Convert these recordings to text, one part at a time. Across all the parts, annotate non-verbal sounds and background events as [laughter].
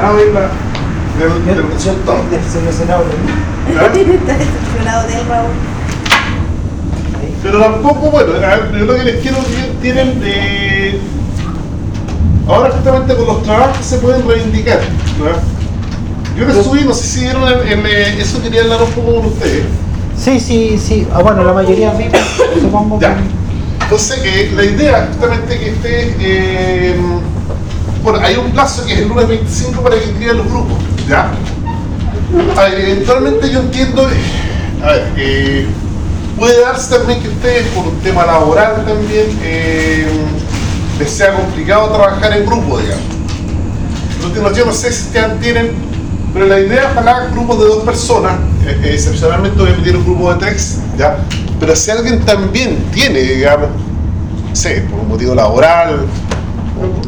decepcionado de la, del, del resultado. Desilusionado de mí. ¿ya? Está decepcionado de él, Raúl. Pero tampoco, bueno, yo lo que les quiero decir, tienen eh, ahora justamente con los trabajos se pueden reivindicar. ¿no? Yo les subí, no sé si vieron en, en, eh, eso quería hablar un poco con ustedes. Sí, sí, sí. Ah, bueno, la mayoría vimos, supongo que... Ya. Entonces, eh, la idea justamente que esté, eh, bueno, hay un plazo que es el lunes 25 para que inscriban los grupos, ¿ya? A ver, eventualmente yo entiendo, a ver, eh, puede darse también que ustedes, por un tema laboral también, eh, les sea complicado trabajar en grupo, digamos. Yo no sé si ustedes tienen, pero la idea es ojalá grupos de dos personas, eh, eh, excepcionalmente voy a emitir un grupo de tres, ¿ya? Pero si alguien también tiene, digamos, sé, por un motivo laboral,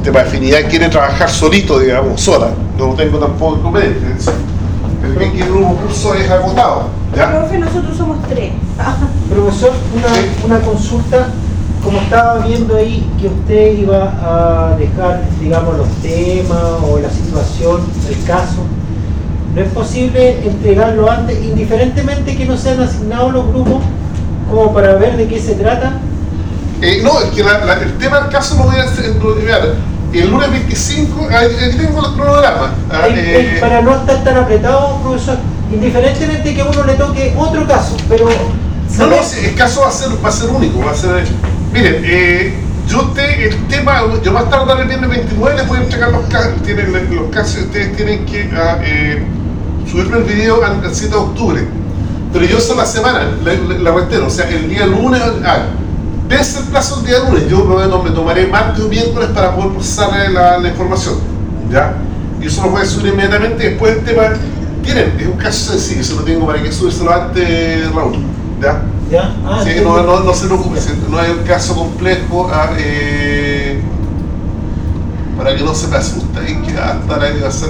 o por tema de afinidad, quiere trabajar solito, digamos, sola, no tengo tampoco decir, El bien que el grupo curso es agotado, ¿ya? Profe, nosotros somos tres. [laughs] Profesor, una, Sí. una consulta. Como estaba viendo ahí que usted iba a dejar, digamos, los temas o la situación, el caso, ¿no es posible entregarlo antes, indiferentemente que no sean asignados los grupos, como para ver de qué se trata? Eh, no, es que la- la- el tema del caso lo voy a hacer, mira, el lunes 25, ahí ahí tengo el cronograma. ah, eh, para no estar tan apretado, profesor, indiferentemente que uno le toque otro caso, pero... No, no, el caso va a ser, va a ser único, va a ser... Miren, eh, yo te, el tema, yo más tarde el viernes 29 les voy a entregar los casos, tienen los casos, ustedes tienen que ah, eh, subirme el video al, al 7 de octubre. Pero yo eso la semana, la, la, la reitero, o sea, el día lunes, ah, desde el plazo del día lunes, yo me, me tomaré martes o miércoles para poder procesar la, la información, ¿ya? Y eso lo voy a subir inmediatamente, después el tema, tienen, es un caso sencillo, se lo tengo para que subírselo antes, Raúl, ¿ya? ¿Ya? Ah, Sí, no, no, no se preocupe, no hay un caso complejo ah, eh, para que no se me asuste y que hasta ahí va a ser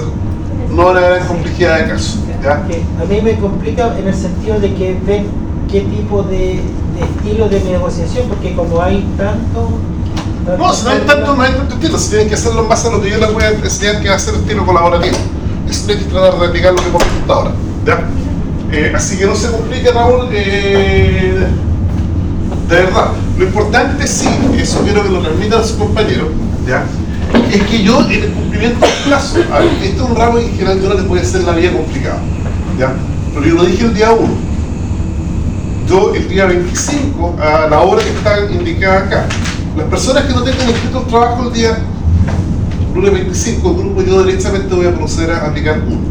no una gran complejidad de caso. ¿ya? que a mí me complica en el sentido de que ven qué tipo de, de estilo de negociación, porque como hay tanto... No, si no hay tanto, no hay tanto estilo, si tienen que hacerlo en base a lo que yo les voy a enseñar que va a ser estilo colaborativo. Eso hay que tratar de aplicar lo que hemos visto hasta ahora. ¿ya? Eh, así que no se complique, Raúl. eh, de verdad, lo importante sí, eso quiero que lo transmitan a sus compañeros, ¿ya? es que yo en el cumplimiento del plazo, a ver, este es un ramo en general yo no les voy a hacer la vida complicada, ¿ya? Pero yo lo dije el día 1. Yo el día 25, a la hora que está indicada acá, las personas que no tengan inscrito el trabajo el día lunes 25, el grupo, yo derechamente voy a proceder a aplicar uno.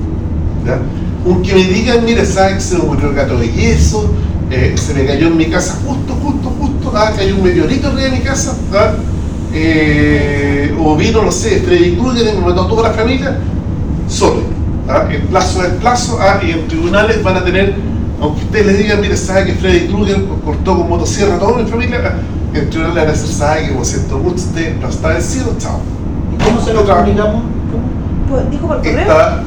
¿ya? Un que me digan, mire, ¿sabes que se me murió el gato de yeso? Eh, se me cayó en mi casa justo, justo, justo, ah, cayó un meteorito arriba de mi casa, ¿ah? O vino, no sé, Freddy Krueger me mató a toda la familia, solo. ¿ah? El plazo es plazo, ah, y en tribunales van a tener, aunque ustedes les digan, mire, ¿sabe que Freddy Krueger cortó con motosierra a toda mi familia? Ah, En tribunales van a decir, ¿sabe que siento mucho, usted no está vencido, chao. ¿Y ¿Cómo se lo comunicamos? Pues, ¿Dijo por correo? Está,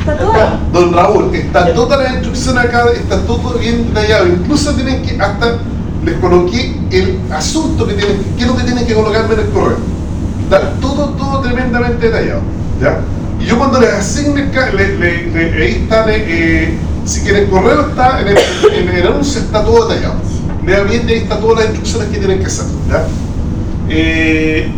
Está todo don Raúl, está Ya. toda la instrucción acá, está todo bien detallado. Incluso tienen que, hasta les coloqué el asunto que tienen, qué es lo que tienen que colocarme en el correo. Está todo, todo tremendamente detallado. ¿ya? Y yo cuando les asigne, el le- le- le- ahí está, eh, si quieren correo, está en el, en el anuncio, está todo detallado. Lea bien, y ahí está todas las instrucciones que tienen que hacer. ¿ya? Eh,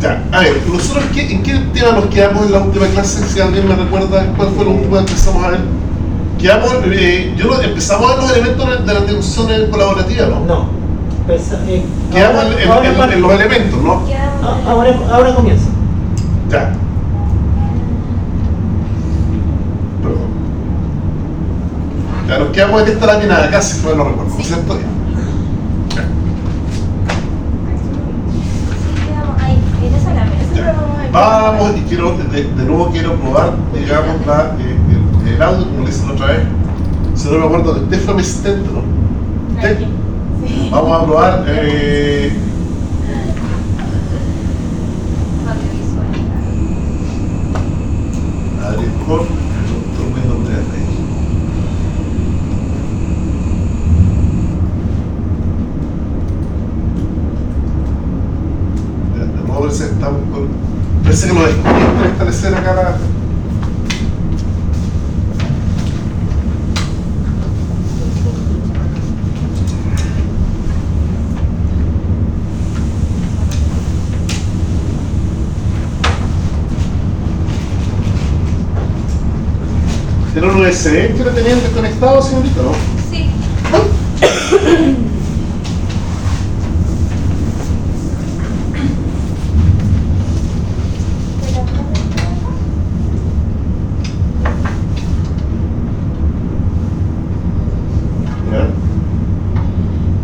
ya, a ver, nosotros ¿qué- en qué tema nos quedamos en la última clase, si alguien me recuerda cuál fue lo último que empezamos a ver. Quedamos, eh, yo lo- empezamos a ver los elementos de la negociación colaborativa, ¿no? No. Pensa- eh, Quedamos ahora- en, en- ahora en- en los elementos, ¿no? Ah, ahora, ahora comienza. Ya. Ya nos quedamos en esta lámina de acá, si no recuerdo, ¿no es cierto? Vamos, y quiero, de, de nuevo quiero probar, digamos, la, eh, el, el audio, como le hice la otra vez. Si no me acuerdo, de asistente, ¿no? ¿Usted? Sí. Vamos a probar. [laughs] Eh, Audiovisual. abrir con el Windows 3 ahí. Ya, De nuevo, a ver si estamos con. Parece que lo descubrí para establecer acá la... ¿Tiene un USB que lo tenían desconectado, señorita, no? Sí. Ya.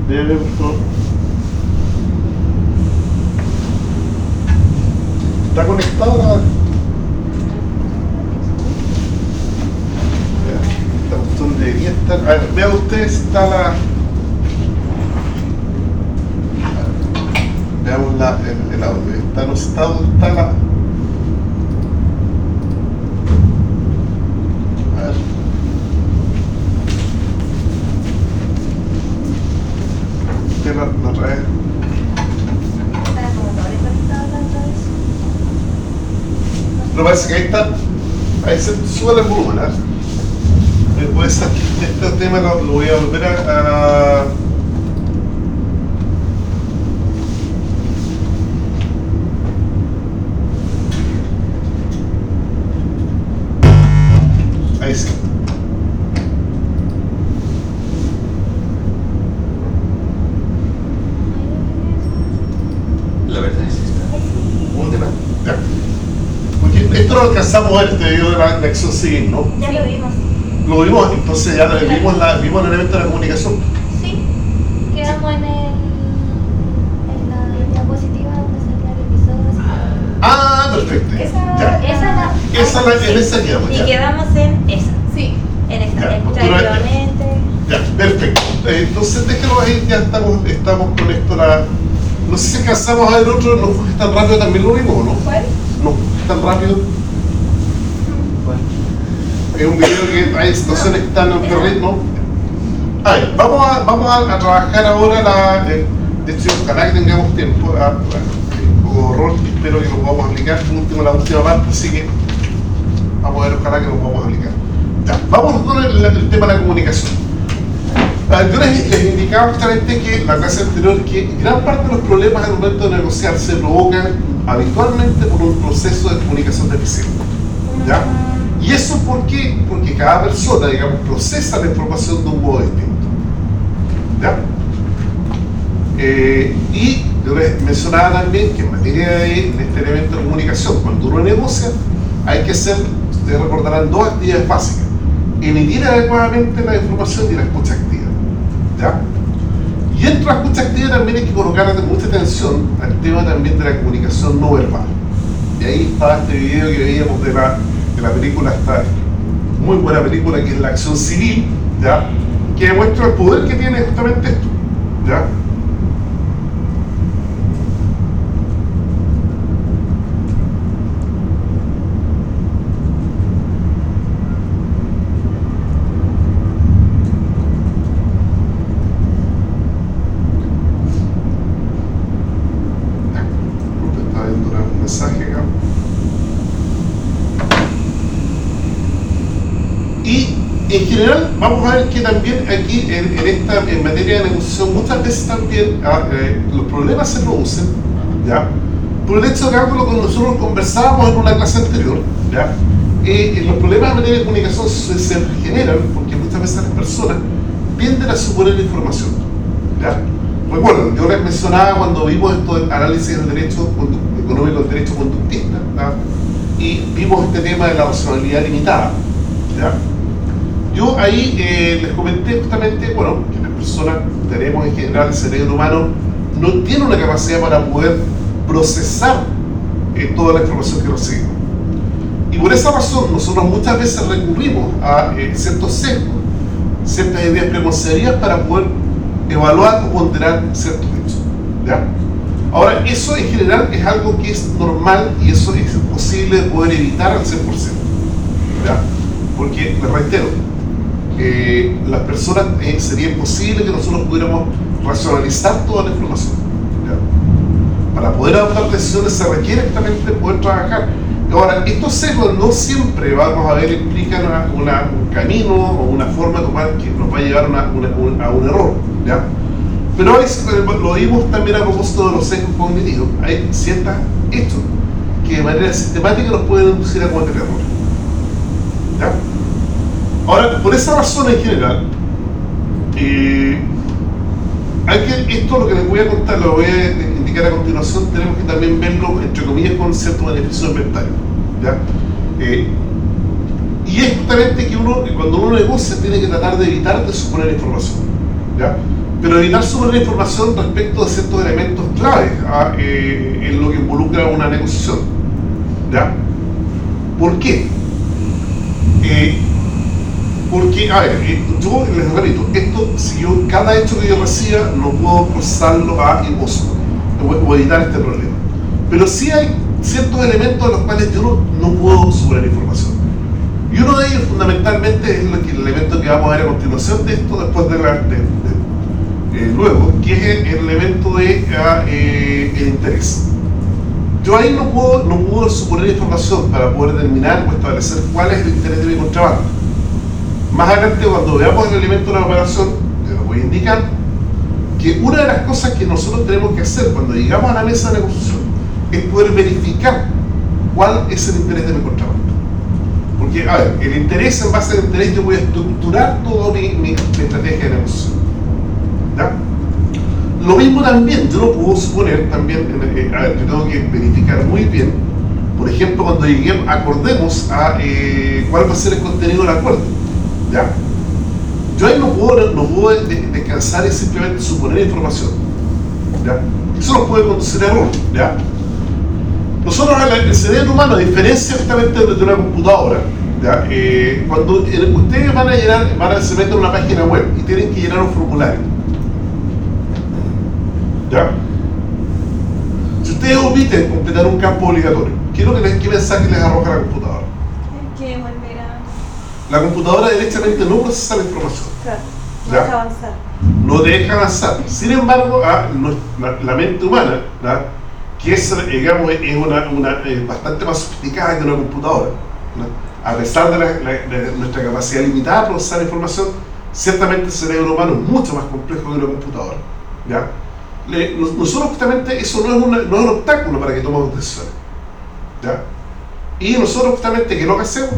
Debe, por favor. ¿Está conectado la... Ya, Esta cuestión debería estar... A ver, vea usted si está la... Veamos la, el, el audio. ¿Está en un estado? ¿Está la...? A ver. ¿Qué la, la otra vez? Estaba como todo desconectado la otra vez. Pero parece que ahí está. Ahí se sube el volumen, ¿ah? Eh, Puede ser que este tema lo, lo voy a volver a. a- Ahí sí. La verdad es esta. Un debate. Ya. Lo alcanzamos este video de la, acción civil, ¿no? Ya lo vimos. Lo vimos, entonces ya vimos, la, vimos el elemento de la comunicación. Sí. Quedamos en el. en la diapositiva donde salía el episodio. Ah, perfecto. Esa- Ya. Esa la. Esa la, en esa quedamos, Y ya. quedamos en esa. Sí. En esta. Ya, activamente. Ya, perfecto. Eh, entonces déjenlo ahí, ya estamos, estamos con esto. La... No sé si alcanzamos a ver otro, no fue tan rápido también lo vimos, ¿o ¿no? ¿Cuál? No, tan rápido. Es un video que hay situaciones tan en ¿no? A ver, vamos a, vamos a, a trabajar ahora la. eh, de hecho, ojalá que tengamos tiempo. A, a- un poco rol, espero que lo podamos aplicar. Por último, la última parte, así que vamos a ver, ojalá que lo podamos aplicar. Ya, vamos con el, el tema de la comunicación. Ah, Yo les, les indicaba justamente que la clase anterior que gran parte de los problemas al momento de negociar se provocan habitualmente por un proceso de comunicación deficiente. ¿Ya? ¿Y eso por qué? Porque cada persona, digamos, procesa la información de un modo distinto. ¿Ya? Eh, y yo les mencionaba también que en materia de, de este elemento de comunicación, cuando uno negocia, hay que hacer, ustedes recordarán, dos actividades básicas. Emitir adecuadamente la información y la escucha activa. ¿Ya? Y entre la escucha activa también hay que colocar mucha atención al tema también de la comunicación no verbal. Y ahí está este video que veíamos de la, la película, esta muy buena película que es La Acción Civil, ¿ya? que demuestra el poder que tiene justamente esto. ¿ya? Estaba viendo un mensaje acá. Y en general vamos a ver que también aquí en, esta en materia de negociación muchas veces también ah, eh, los problemas se producen ya por el hecho de que algo que nosotros conversábamos en una clase anterior ya Eh, los problemas en materia de comunicación se, se generan porque muchas veces las personas tienden a suponer la información ya recuerden yo les mencionaba cuando vimos esto análisis del derecho económico del derecho conductista ¿ya? y vimos este tema de la racionalidad limitada ¿ya? Yo ahí eh, les comenté justamente, bueno, que las personas tenemos en general, el cerebro humano no tiene una capacidad para poder procesar eh, toda la información que recibimos. Y por esa razón nosotros muchas veces recurrimos a eh, ciertos sesgos, ciertas ideas preconcebidas para poder evaluar o ponderar ciertos hechos. ¿ya? Ahora, eso en general es algo que es normal y eso es posible de poder evitar al 100%. ¿ya? Porque, les reitero, eh, las personas eh, sería imposible que nosotros pudiéramos racionalizar toda la información. Para poder adoptar decisiones se requiere justamente poder trabajar. Ahora, estos sesgos no siempre, vamos a ver, implican una- un camino o una forma tomar que nos va a llevar a, un, error. ¿ya? Pero hay, lo vimos también a propósito de los sesgos cognitivos. Hay ciertos hechos que de manera sistemática nos pueden inducir a cometer errores. Ahora, por esa razón en general, eh, hay que, esto lo que les voy a contar, lo voy a indicar a continuación, tenemos que también verlo, entre comillas, con cierto beneficio inventario. ¿ya? Eh, y es justamente que uno, cuando uno negocia, tiene que tratar de evitar de suponer información. ¿ya? Pero evitar suponer información respecto de ciertos elementos claves a, eh, en lo que involucra una negociación. ¿ya? ¿Por qué? Porque, a ver, eh, yo les repito, esto, si yo, cada hecho que yo reciba, no puedo procesarlo a imposto o, evitar este problema. Pero sí hay ciertos elementos de los cuales yo no, puedo suponer información. Y uno de ellos, fundamentalmente, es el elemento que vamos a ver a continuación de esto, después de la. de- eh, luego, que es el, el elemento de ah, eh, el interés. Yo ahí no puedo, no puedo suponer información para poder determinar o establecer cuál es el interés de mi contrabando. Más adelante, cuando veamos el elemento de la operación, te lo voy a indicar, que una de las cosas que nosotros tenemos que hacer cuando llegamos a la mesa de negociación es poder verificar cuál es el interés de mi contrabando. Porque, a ver, el interés, en base al interés, yo voy a estructurar toda mi, estrategia de negociación. ¿Ya? Lo mismo también, yo lo puedo suponer también, eh, a ver, yo tengo que verificar muy bien, por ejemplo, cuando lleguemos, acordemos a eh, cuál va a ser el contenido del acuerdo. ¿Ya? Yo ahí no puedo, no puedo de- de- descansar y simplemente suponer información. ¿Ya? Eso nos puede conducir a error. ¿Ya? Nosotros, el, cerebro humano, a diferencia justamente de de una computadora, ¿ya? Eh, cuando eh, ustedes van a llenar, van a se meten a una página web y tienen que llenar un formulario. ¿Ya? Si ustedes omiten completar un campo obligatorio, ¿qué es lo que les, qué mensaje les arroja la computadora? La computadora directamente no procesa la información, Claro, no deja avanzar. no deja avanzar. Sin embargo, a nues- la, la mente humana, que es, digamos, es una, una, eh, bastante más sofisticada que una computadora, a pesar de, la- la- de nuestra capacidad limitada de procesar información, ciertamente el cerebro humano es mucho más complejo que una computadora. ¿ya? Le- nos- nosotros justamente eso no es, una- no es un obstáculo para que tomemos decisiones. ¿ya? Y nosotros justamente, ¿qué es lo que hacemos?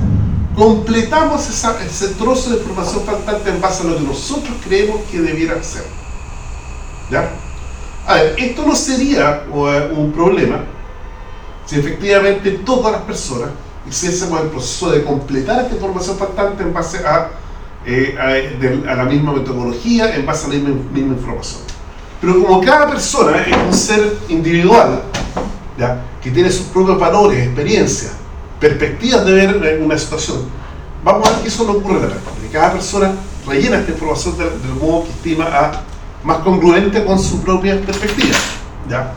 Completamos ese trozo de información faltante en base a lo que nosotros creemos que debiera ser. ¿Ya? Esto no sería eh, un problema si efectivamente todas las personas hiciésemos el proceso de completar esta información faltante en base a, eh, a la misma metodología, en base a la misma, misma información. Pero como cada persona es un ser individual, ¿ya? que tiene sus propios valores, experiencias, perspectivas de ver una situación, vamos a ver que eso no ocurre en la Cada persona rellena esta información del, del modo que estima a, más congruente con su propia perspectiva. ¿ya?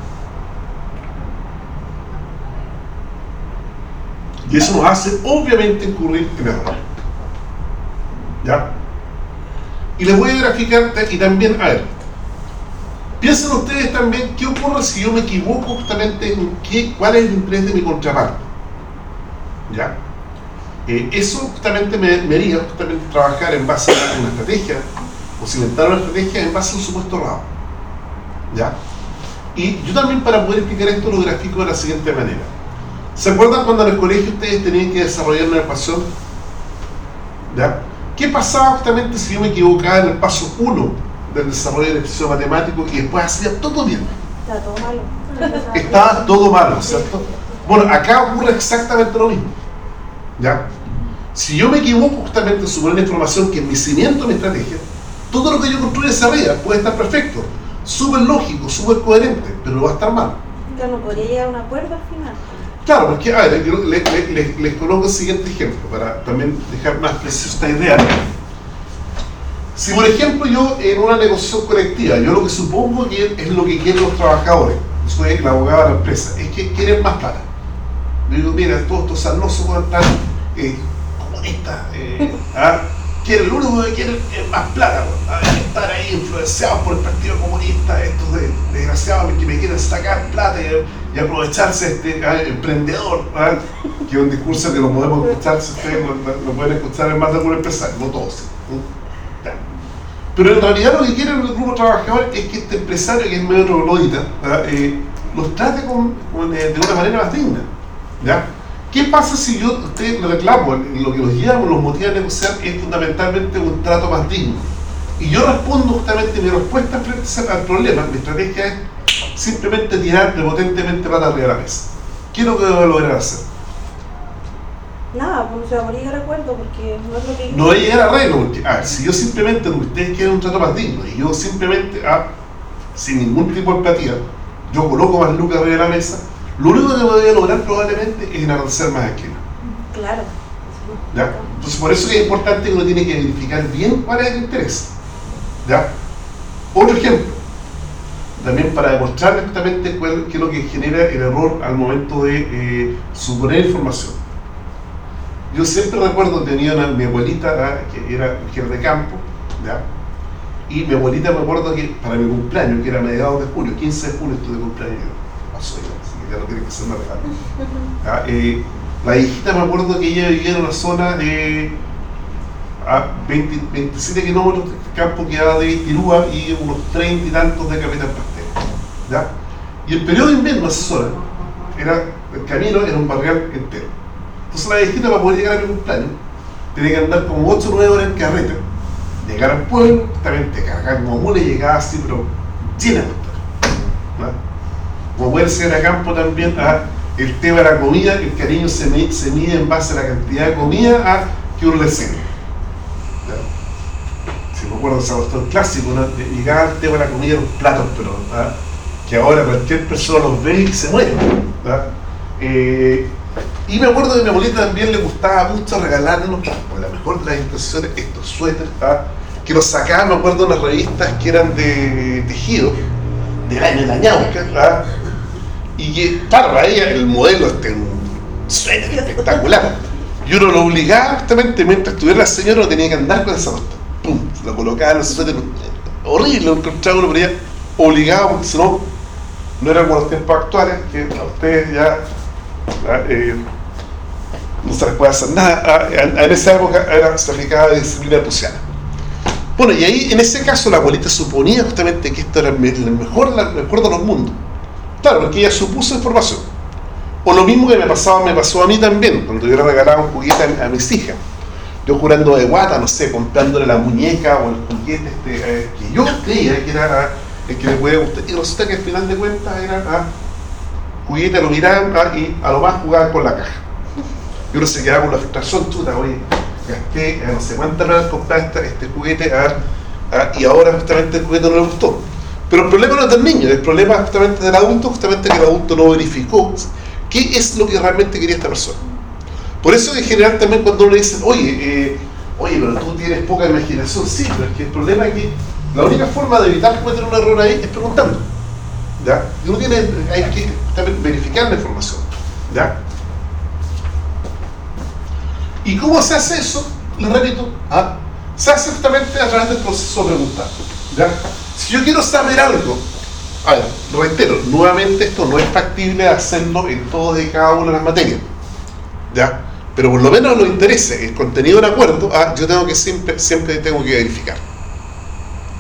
Y eso nos hace obviamente incurrir en error. ¿Ya? Y les voy a graficar y también, a ver, piensen ustedes también qué ocurre si yo me equivoco justamente en qué, cuál es el interés de mi contraparte. ¿Ya? Eh, eso justamente me, me haría justamente trabajar en base a una estrategia, o cimentar una estrategia en base a un supuesto errado. ¿Ya? Y yo también para poder explicar esto lo grafico de la siguiente manera. ¿Se acuerdan cuando en el colegio ustedes tenían que desarrollar una ecuación? ¿Ya? ¿Qué pasaba justamente si yo me equivocaba en el paso 1 del desarrollo del ejercicio matemático y después hacía todo bien? Está todo malo. Estaba todo malo, ¿cierto? Bueno, acá ocurre exactamente lo mismo. ¿Ya? Si yo me equivoco justamente en suponer la información que es mi cimiento, mi estrategia, todo lo que yo construya hacia arriba puede estar perfecto, súper lógico, súper coherente, pero va a estar mal. Ya no podría llegar a un acuerdo al final. Claro, porque, a ver, les coloco el siguiente ejemplo para también dejar más precisa esta idea. Si, por ejemplo, yo en una negociación colectiva, yo lo que supongo que es lo que quieren los trabajadores, soy el abogado de la empresa, es que quieren más plata. Yo digo, mira, todos estos sarnosos estar eh, comunistas, eh, ¿ah? quieren, lo único que quieren es más plata, estar ahí influenciados por el Partido Comunista, estos de- desgraciados que me quieren sacar plata y, y aprovecharse este ah, emprendedor, ah, que es un discurso que lo podemos escuchar, si ustedes lo, pueden escuchar en más de algún empresario, no todos. Pero en realidad lo que quieren el grupo trabajador es que este empresario, que es medio troglodita, ¿verdad? eh, los trate con, eh, de una manera más digna. ¿Ya? ¿Qué pasa si yo usted le reclamo, lo que los lleva, los motiva a negociar es fundamentalmente un trato más digno? Y yo respondo justamente, mi respuesta frente al problema, mi estrategia es simplemente tirar prepotentemente plata arriba de la mesa. ¿Qué es lo que debo lograr hacer? Nada, pues se va a morir de acuerdo porque no es lo que No voy a llegar a arreglo, porque, a ver, si yo simplemente, lo que ustedes quieren un trato más digno, y yo simplemente, ah, sin ningún tipo de empatía, yo coloco más lucas arriba de la mesa, lo único que voy a lograr probablemente es enardecer más esquina. Claro. ¿ya? Entonces, por eso es importante que uno tiene que verificar bien cuál es el interés. ¿ya? Otro ejemplo, también para demostrar exactamente cuál, qué es lo que genera el error al momento de eh, suponer información. Yo siempre recuerdo, tenía una, mi abuelita, que era mujer de campo, ¿ya? y mi abuelita me acuerdo que para mi cumpleaños, que era mediados de julio, 15 de julio, estuve de cumpleaños, yo, pasó que ya no tiene que ser regalo. ¿ya? Eh, la viejita me acuerdo que ella vivía en una zona de a 20 27 kilómetros de campo que va de Tirúa y unos 30 y tantos de Capital Pastel. ¿ya? Y el periodo de invierno, esa zona, era, el camino era un barrial entero. Entonces la viejita para poder llegar a mi cumpleaños tenía que andar como 8 o 9 horas en carreta, llegar al pueblo, justamente cargar como mule, llegaba así, pero llena de. Como puede ser a campo también, a el tema de la comida, el cariño se, me- se mide en base a la cantidad de comida a que uno le sirve. Si me acuerdo, esa cuestión clásico, ¿no? De llegar al tema de la comida en platos, pero ¿ah? que ahora cualquier persona los ve y se muere. ¿ah? Eh, y me acuerdo que a mi abuelita también le gustaba mucho regalarnos, con la mejor de las intenciones, estos suéteres, ¿ah? que los sacaba, me acuerdo, de unas revistas que eran de tejido, del año de la ñauca, ¿ah? Y claro, para ella el modelo este, suéter espectacular. Y uno lo obligaba justamente, mientras estuviera la señora, no tenía que andar con esa costa. Pum, lo colocaba en el suéter, horrible, lo encontraba uno, pero obligado, porque si no, no eran como los tiempos actuales, que a ustedes ya. Eh, no se les puede hacer nada. Ah, En, esa época era, se aplicaba disciplina prusiana. Bueno, y ahí en ese caso la abuelita suponía justamente que esto era el me- el mejor, el de los mundos. Claro, porque ella supuso información. O lo mismo que me pasaba, me pasó a mí también, cuando yo le regalaba un juguete a, mis hijas. Yo jurando de guata, no sé, comprándole la muñeca o el juguete este, eh, que yo creía que era el que le podía gustar. Y resulta que al final de cuentas era ah, juguete, lo miraban ah, y a lo más jugaban con la caja. Y uno se quedaba con la frustración, chuta, oye, gasté eh, no sé cuántas horas comprar este juguete ah, ah, y ahora justamente el juguete no le gustó. Pero el problema no es del niño, el problema es justamente del adulto, justamente que el adulto no verificó qué es lo que realmente quería esta persona. Por eso en general también cuando le dicen, oye, eh, oye, pero tú tienes poca imaginación, sí, pero es que el problema es que la única forma de evitar cometer un error ahí es preguntando. ¿ya? Y uno hay que también verificar la información. ¿ya? ¿Y cómo se hace eso? Le repito, ¿ah? se hace justamente a través del proceso de preguntar. ¿ya? Si yo quiero saber algo, a ver, reitero, nuevamente esto no es factible hacerlo en todas y cada una de las materias. ¿ya? Pero por lo menos los interese, el contenido del acuerdo, ah, yo tengo que siempre, siempre tengo que verificar.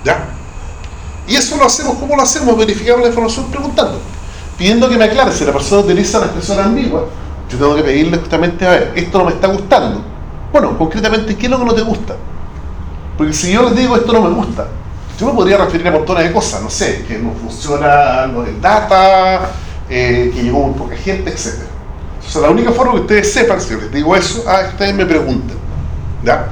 ¿Ya? Y eso lo hacemos, ¿cómo lo hacemos? Verificamos la información preguntando. Pidiendo que me aclare si la persona utiliza una expresión ambigua. Yo tengo que pedirle justamente, a ver, esto no me está gustando. Bueno, concretamente, ¿qué es lo que no te gusta? Porque si yo les digo esto no me gusta, yo me podría referir a montones de cosas, no sé, que no funciona lo del data, eh, que llegó muy poca gente, etc. Entonces la única forma que ustedes sepan, si yo les digo eso, ah, ustedes me preguntan. ¿Ya?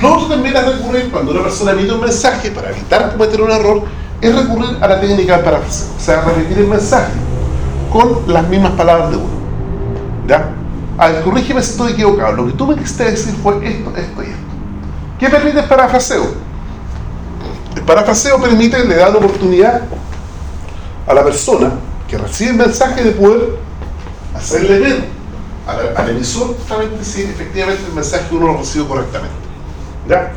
Lo otro también es recurrir, cuando una persona emite un mensaje, para evitar cometer un error, es recurrir a la técnica del parafraseo. O sea, repetir el mensaje con las mismas palabras de uno. ¿Ya? A ver, corrígeme si estoy equivocado. Lo que tú me quisiste decir fue esto, esto y esto. ¿Qué permite el parafraseo? El parafraseo permite, le da la oportunidad a la persona que recibe el mensaje de poder hacerle ver al, emisor justamente si efectivamente el mensaje uno lo recibe correctamente. ¿Ya?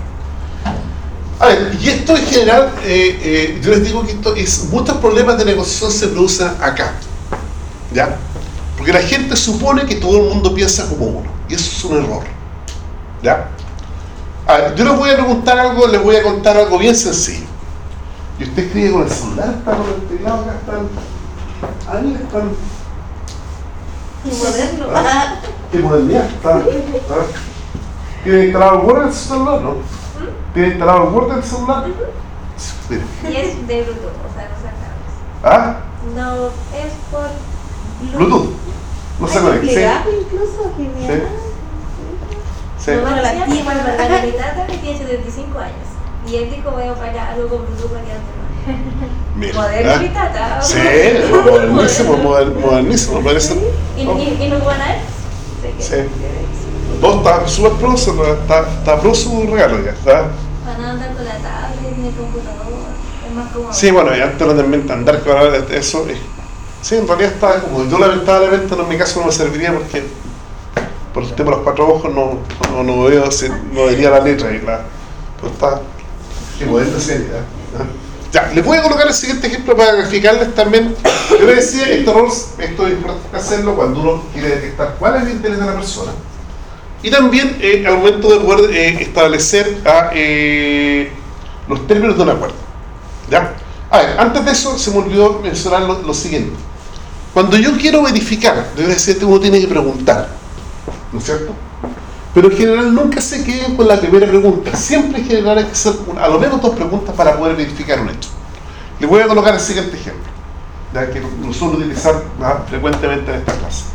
A ver, y esto en general, eh, eh, yo les digo que esto es, muchos problemas de negociación se producen acá. ¿Ya? Porque la gente supone que todo el mundo piensa como uno. Y eso es un error. ¿Ya? A ver, yo les voy a preguntar algo, les voy a contar algo bien sencillo. Y usted escribe con el celular, está con el teclado, acá están. Ahí están. Moderno. Ah. ¿Qué modernidad? Está. ¿Tiene instalado Word en el celular, no? ¿Tiene instalado Word en el celular? Y es de Bluetooth, o sea, no se cables. ¿Ah? No, es por Bluetooth. No se conecta. Plegable incluso, genial. Sí. No, bueno, la antigua, La ¿verdad? Margarita también tiene 75 años. Y él dijo, voy a pagar algo con ande Mira. Moderno ¿ah? mi tata. Sí, modernísimo, moder- modernísimo, parece. ¿Y, y, y no van a él? Sí. No, está súper su- está, está pro su regalo ya, ¿está? Van a andar con la tablet, ni el computador. Es más cómodo. Sí, bueno, y antes no también andar con eso. Sí, en realidad está como. Yo lamentablemente no, en mi caso no me serviría porque por el tema de los cuatro ojos no, no, no veo, no vería la letra y la. Pues está. Qué moderna serie, ¿eh? Ya, les voy a colocar el siguiente ejemplo para graficarles también. Yo les decía, este error, esto es importante hacerlo cuando uno quiere detectar cuál es el interés de la persona. Y también eh, al momento de poder eh, establecer ah, eh, los términos de un acuerdo. ¿Ya? A ver, antes de eso se me olvidó mencionar lo, lo siguiente. Cuando yo quiero verificar, yo les decía, uno tiene que preguntar. ¿No es cierto? Pero en general nunca se queden con la primera pregunta. Siempre en general hay que hacer a lo menos dos preguntas para poder verificar un hecho. Les voy a colocar el siguiente ejemplo, ya que lo suelo utilizar frecuentemente en esta clase.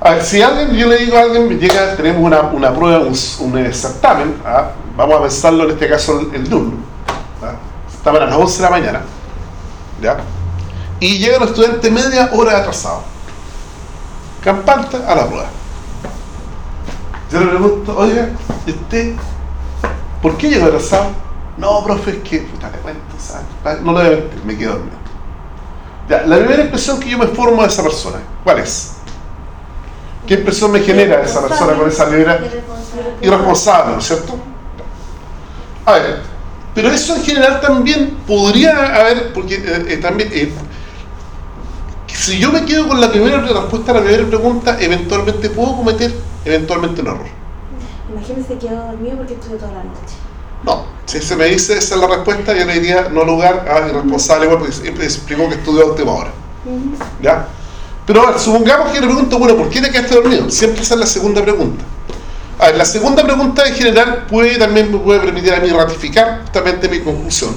A ver, si alguien, yo le digo a alguien, llega, tenemos una, una prueba, un, un certamen, ah, vamos a pensarlo en este caso el, el. ¿ah? Estaban a las 11 de la mañana, ¿ya? Y llega el estudiante media hora atrasado. Campante a la prueba. Yo le pregunto, oiga, ¿y usted por qué llegó atrasado? No, profe, es que, puta, le cuento, ¿sabes? No lo voy a mentir, me quedo dormido. Ya, la primera impresión que yo me formo de esa persona, ¿cuál es? ¿Qué impresión me genera esa persona con esa libra? Irresponsable, ¿no es cierto? A ver, pero eso en general también podría haber, porque eh, eh, también, eh, si yo me quedo con la primera respuesta a la primera pregunta, eventualmente puedo cometer eventualmente un error. Imagínese que quedó dormido porque estudió toda la noche. No, si se me dice esa es la respuesta, yo le diría no lugar a irresponsable, igual, porque siempre explicó que estudió a última hora. ¿Ya? Pero a ver, supongamos que le pregunto, bueno, ¿por qué te quedaste dormido? Siempre esa es la segunda pregunta. A ver, la segunda pregunta en general puede también me puede permitir a mí ratificar justamente mi conclusión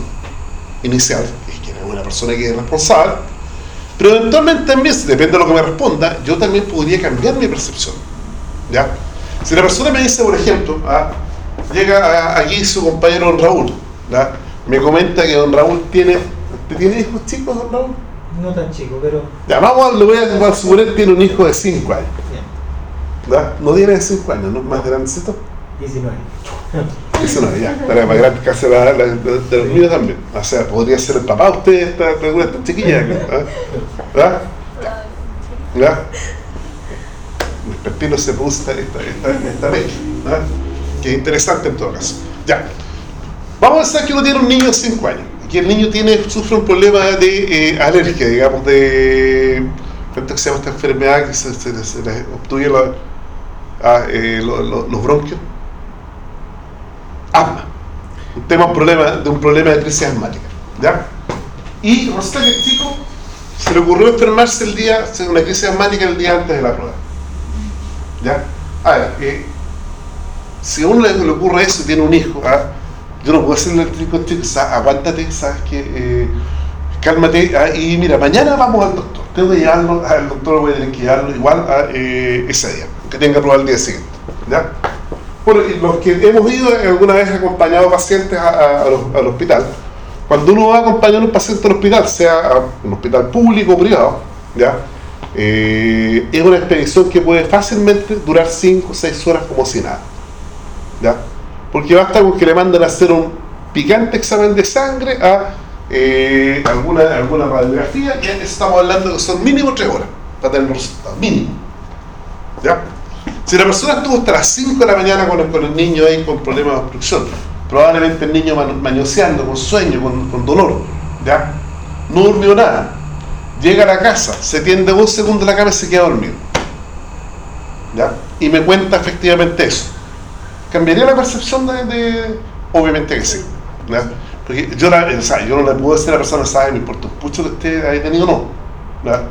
inicial, es que es una persona que es responsable, pero eventualmente también, depende de lo que me responda, yo también podría cambiar mi percepción. ¿Ya? Si la persona me dice, por ejemplo, ah, llega a- aquí su compañero don Raúl, me comenta que don Raúl tiene, ¿usted tiene hijos chicos, don Raúl? No tan chico, pero Ya, vamos, a- le voy a, suponer que tiene un hijo de 5 años. ¿ya? No tiene 5 años, ¿no? Más grandecito. 19. Eso no, ya. Estaría más grande casi la, la- de, de los míos también. O sea, podría ser el papá de usted, esta, esta, chiquilla. ¿ah? ¿Ya? ¿Ya? Despertino se puso esta, esta, esta, esta vez, ¿ah? Que es interesante en todo caso. Ya. Vamos a pensar que uno tiene un niño de 5 años. Y el niño tiene, sufre un problema de eh, alergia, digamos, de. ¿Cuánto se llama esta enfermedad que se, se, se le obstruye la- ah, eh, lo- lo- los bronquios? asma. Un tema, un problema, de un problema de crisis asmática. ¿Ya? Y resulta que el chico se le ocurrió enfermarse el día, una crisis asmática el día antes de la prueba. ¿Ya? A ver, eh, si a uno le, ocurre eso tiene un hijo, ¿ah? yo no puedo chico, chico, sa- aguántate, sabes que eh, cálmate, ¿ah? y mira, mañana vamos al doctor. Tengo que llevarlo, al doctor voy a tener que llevarlo igual a, eh, ese día, que tenga prueba el día siguiente. ¿Ya? Bueno, y los que hemos ido alguna vez acompañado pacientes a- al hospital, cuando uno va a acompañar a un paciente al hospital, sea un hospital público o privado, ¿ya? Eh, es una expedición que puede fácilmente durar 5 o 6 horas como si nada. ¿ya? Porque basta con que le manden a hacer un picante examen de sangre a eh, alguna, alguna radiografía, y estamos hablando que son mínimo 3 horas para tener los resultados, mínimo. ¿ya? Si la persona estuvo hasta las 5 de la mañana con el, niño ahí con problemas de obstrucción, probablemente el niño mañoseando, con sueño, con, con dolor, ¿ya? No durmió nada. Llega a la casa, se tiende dos segundos en la cama y se queda dormido. ¿Ya? Y me cuenta efectivamente eso. ¿Cambiaría la percepción de...? Obviamente que sí. ¿ya? Porque yo, la- o yo no le puedo decir a la persona, ¿sabe? Me importa un pucho que usted haya tenido o no. ¿ya?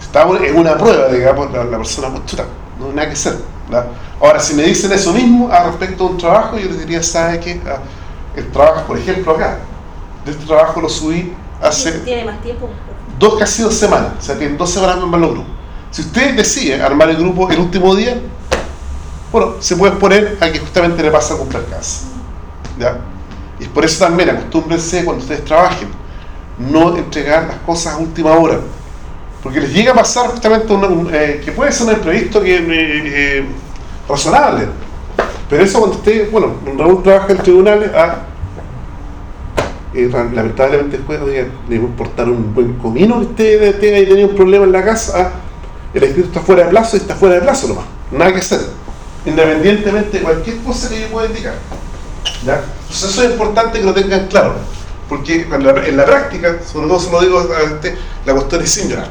Estamos en una prueba, digamos, la, la persona, chuta, no hay nada que hacer. ¿ya? Ahora, si me dicen eso mismo a respecto de un trabajo, yo les diría, ¿sabe qué? Ah, el trabajo, por ejemplo, acá, de este trabajo lo subí hace Tiene más tiempo. Dos, casi dos semanas, o sea, tienen dos semanas para armar los grupos. Si usted decide armar el grupo el último día, bueno, se puede exponer a que justamente le pasa a comprar casa. ¿ya? Y por eso también acostúmbrense cuando ustedes trabajen, no entregar las cosas a última hora. Porque les llega a pasar justamente una- un, eh, que puede ser un imprevisto que, eh, eh, razonable. Pero eso cuando usted, bueno, Raúl trabaja en tribunales, ah, eh, la- lamentablemente después oiga, a importar un buen comino que usted tenga y tenido un problema en la casa, el escrito está fuera de plazo y está fuera de plazo nomás, nada que hacer, independientemente de cualquier cosa que yo pueda indicar. ¿ya? Entonces eso es importante que lo tengan claro, porque en la, en la práctica, sobre todo se lo digo a usted, la cuestión es llorar.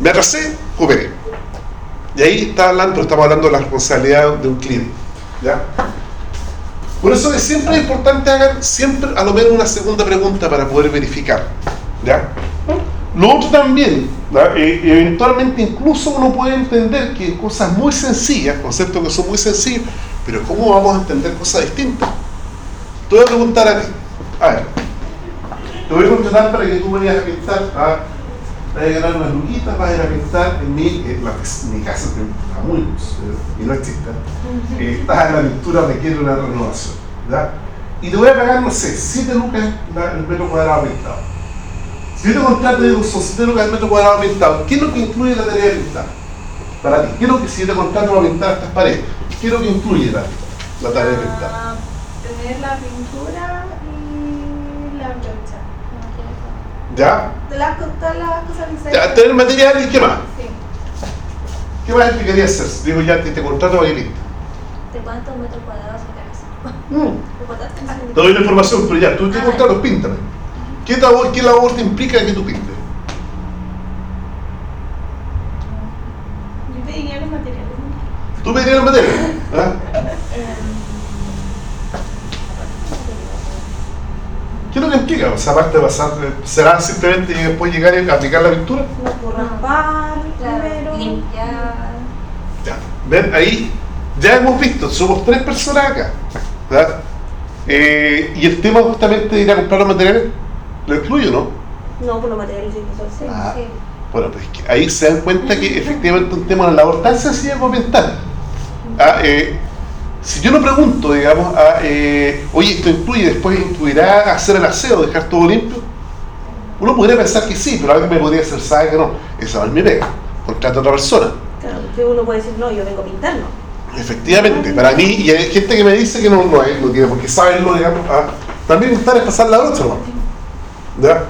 Me atrasé, cooperé. Y ahí está hablando, estamos hablando de la responsabilidad de un cliente. ¿ya? Por eso es siempre importante hagan siempre a lo menos una segunda pregunta para poder verificar. ¿ya? Lo otro también, ¿ya? Eh, eventualmente incluso uno puede entender que cosas muy sencillas, conceptos que son muy sencillos, pero ¿cómo vamos a entender cosas distintas? Te voy a preguntar a ti. A ver, te voy a contratar para que tú vayas a pintar a vas a ganar unas luquitas, vas a ir a pintar en mi, en la, en mi casa, está muy luz, eh, y no es chista, eh, estás en la pintura, requiere una renovación, ¿ya? Y te voy a pagar, no sé, 7 lucas la- el metro cuadrado pintado. Si yo te contrato y digo, son 7 lucas el metro cuadrado pintado, ¿qué es lo que incluye la tarea de pintar? Para ti, ¿qué es lo que si yo te contrato para pintar estas paredes? ¿Qué es lo que incluye la, la tarea de pintar? Ah, tener la pintura y la brocha. ¿Ya? De las, todas las cosas Ya, necesarias. tener material y qué más. Sí. ¿Qué más es que querías hacer? Digo, ya te, te contrato para que pintes. ¿De cuántos metros cuadrados casa? Mm. [laughs] ¿De cuántas Te doy la información, pero ya, tú te Ah, contratos, píntame. ¿Qué labor, ¿Qué labor te implica que tú pintes? Yo te diría los materiales. Tú me dirías el material. [laughs] ¿ah? ¿Qué es lo que implica? O sea, aparte de pasar, ¿será simplemente y después llegar y aplicar la pintura? No por raspar primero. Limpiar. Ya. ¿Ven? Ahí ya hemos visto, somos tres personas acá. ¿verdad? Eh, y el tema justamente de ir a comprar los materiales, ¿lo incluyo no? No, por los materiales sí, sí. Ah. Sí. Bueno, pues es que ahí se dan cuenta que efectivamente un tema de la labor tan sencilla como pintar. Ah, eh, si yo no pregunto, digamos, ah, eh, oye, esto incluye, después incluirá hacer el aseo, dejar todo limpio, uno podría pensar que sí, pero alguien me podría decir, ¿sabe que no? Esa no es mi pega, contrato a otra persona. Claro, que uno puede decir, no, yo vengo a pintar, no. Efectivamente, para mí, y hay gente que me dice que no, no, es, no tiene por qué saberlo, digamos, ah, también pintar es pasar la brocha, ¿no? ¿Ya?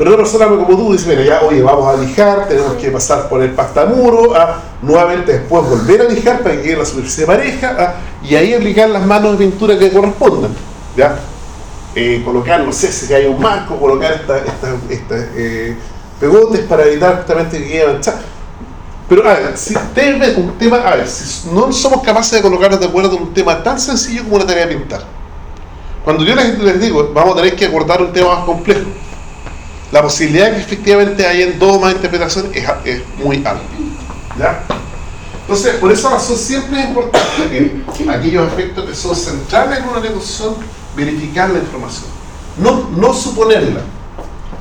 Pero una persona como tú dice, mira, ya, oye, vamos a lijar, tenemos que pasar por el pastamuro, ah, nuevamente después volver a lijar para que quede la superficie pareja, ah, y ahí aplicar las manos de pintura que correspondan, ¿ya? Eh, colocar, no sé, si hay un marco, colocar estas esta, esta, eh, pegotes para evitar justamente que quede manchado. Pero a ver, si ven un tema, a ver, si no somos capaces de colocarnos de acuerdo en un tema tan sencillo como una tarea de pintar. Cuando yo les, les digo, vamos a tener que abordar un tema más complejo, la posibilidad de que efectivamente hayan dos o más interpretaciones es, es muy alta. ¿Ya? Entonces, por esa razón siempre es importante que aquellos aspectos que son centrales en una negociación, verificar la información. No, no suponerla,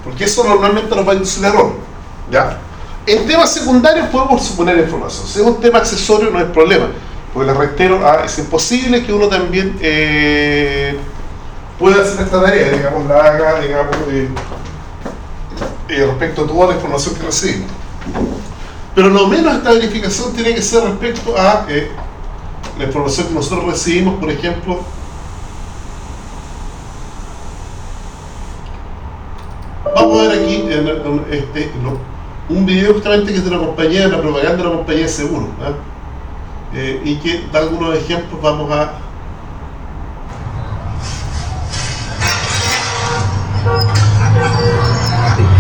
porque eso normalmente nos va a inducir error. ¿Ya? En temas secundarios podemos suponer información. Si es un tema accesorio no hay problema. Porque les reitero, ah, es imposible que uno también eh, pueda hacer esta tarea, digamos, la haga, digamos, eh, respecto a toda la información que recibimos. Pero lo menos esta verificación tiene que ser respecto a eh, la información que nosotros recibimos, por ejemplo, vamos a ver aquí este, un video justamente que es de una compañía, de la propaganda de una compañía de seguro, ¿ah? Eh, y que da algunos ejemplos, vamos a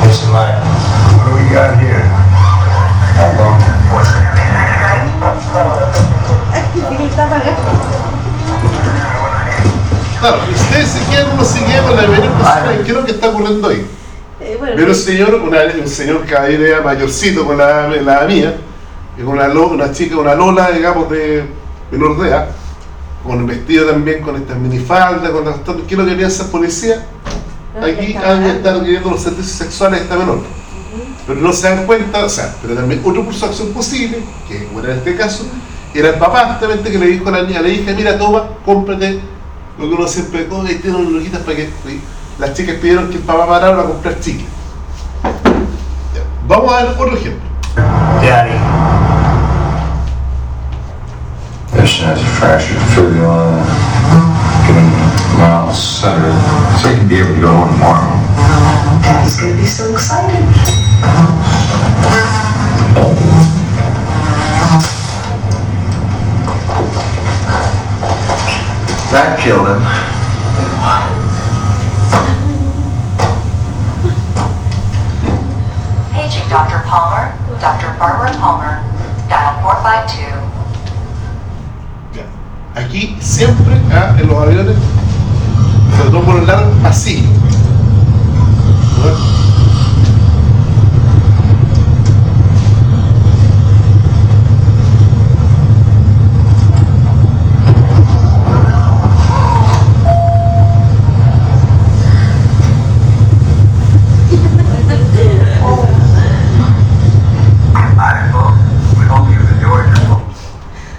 What's the matter? What do we got here? Claro, ustedes se quedan, uno se queda con la primera de qué es lo que está ocurriendo ahí. Eh, bueno, Veo un señor, una, un señor caballero mayorcito con la, la mía, una, una chica, una lola, digamos, de menor de edad, con vestido también con estas minifaldas, con las ¿qué es lo que piensa el policía? Aquí de mal. estar viviendo los servicios sexuales de esta menor. Pero no se dan cuenta, o sea, pero también otro curso de acción posible, que era en este caso, era el papá justamente que le dijo a la niña, le dije, mira, toma, cómprate lo que uno siempre come y tiene unas loquitas para que... las chicas pidieron que el papá parara a comprar chicles. Ya, Vamos a ver otro ejemplo. Daddy. This has fresh food him miles Saturday. So he can be able to go home tomorrow. Daddy's gonna be so excited. That killed him. Paging Dr. Palmer, Dr. Barbara Palmer, dial 452. Ya. Aquí siempre ah, en los aviones, el lado pasillo. ¿no?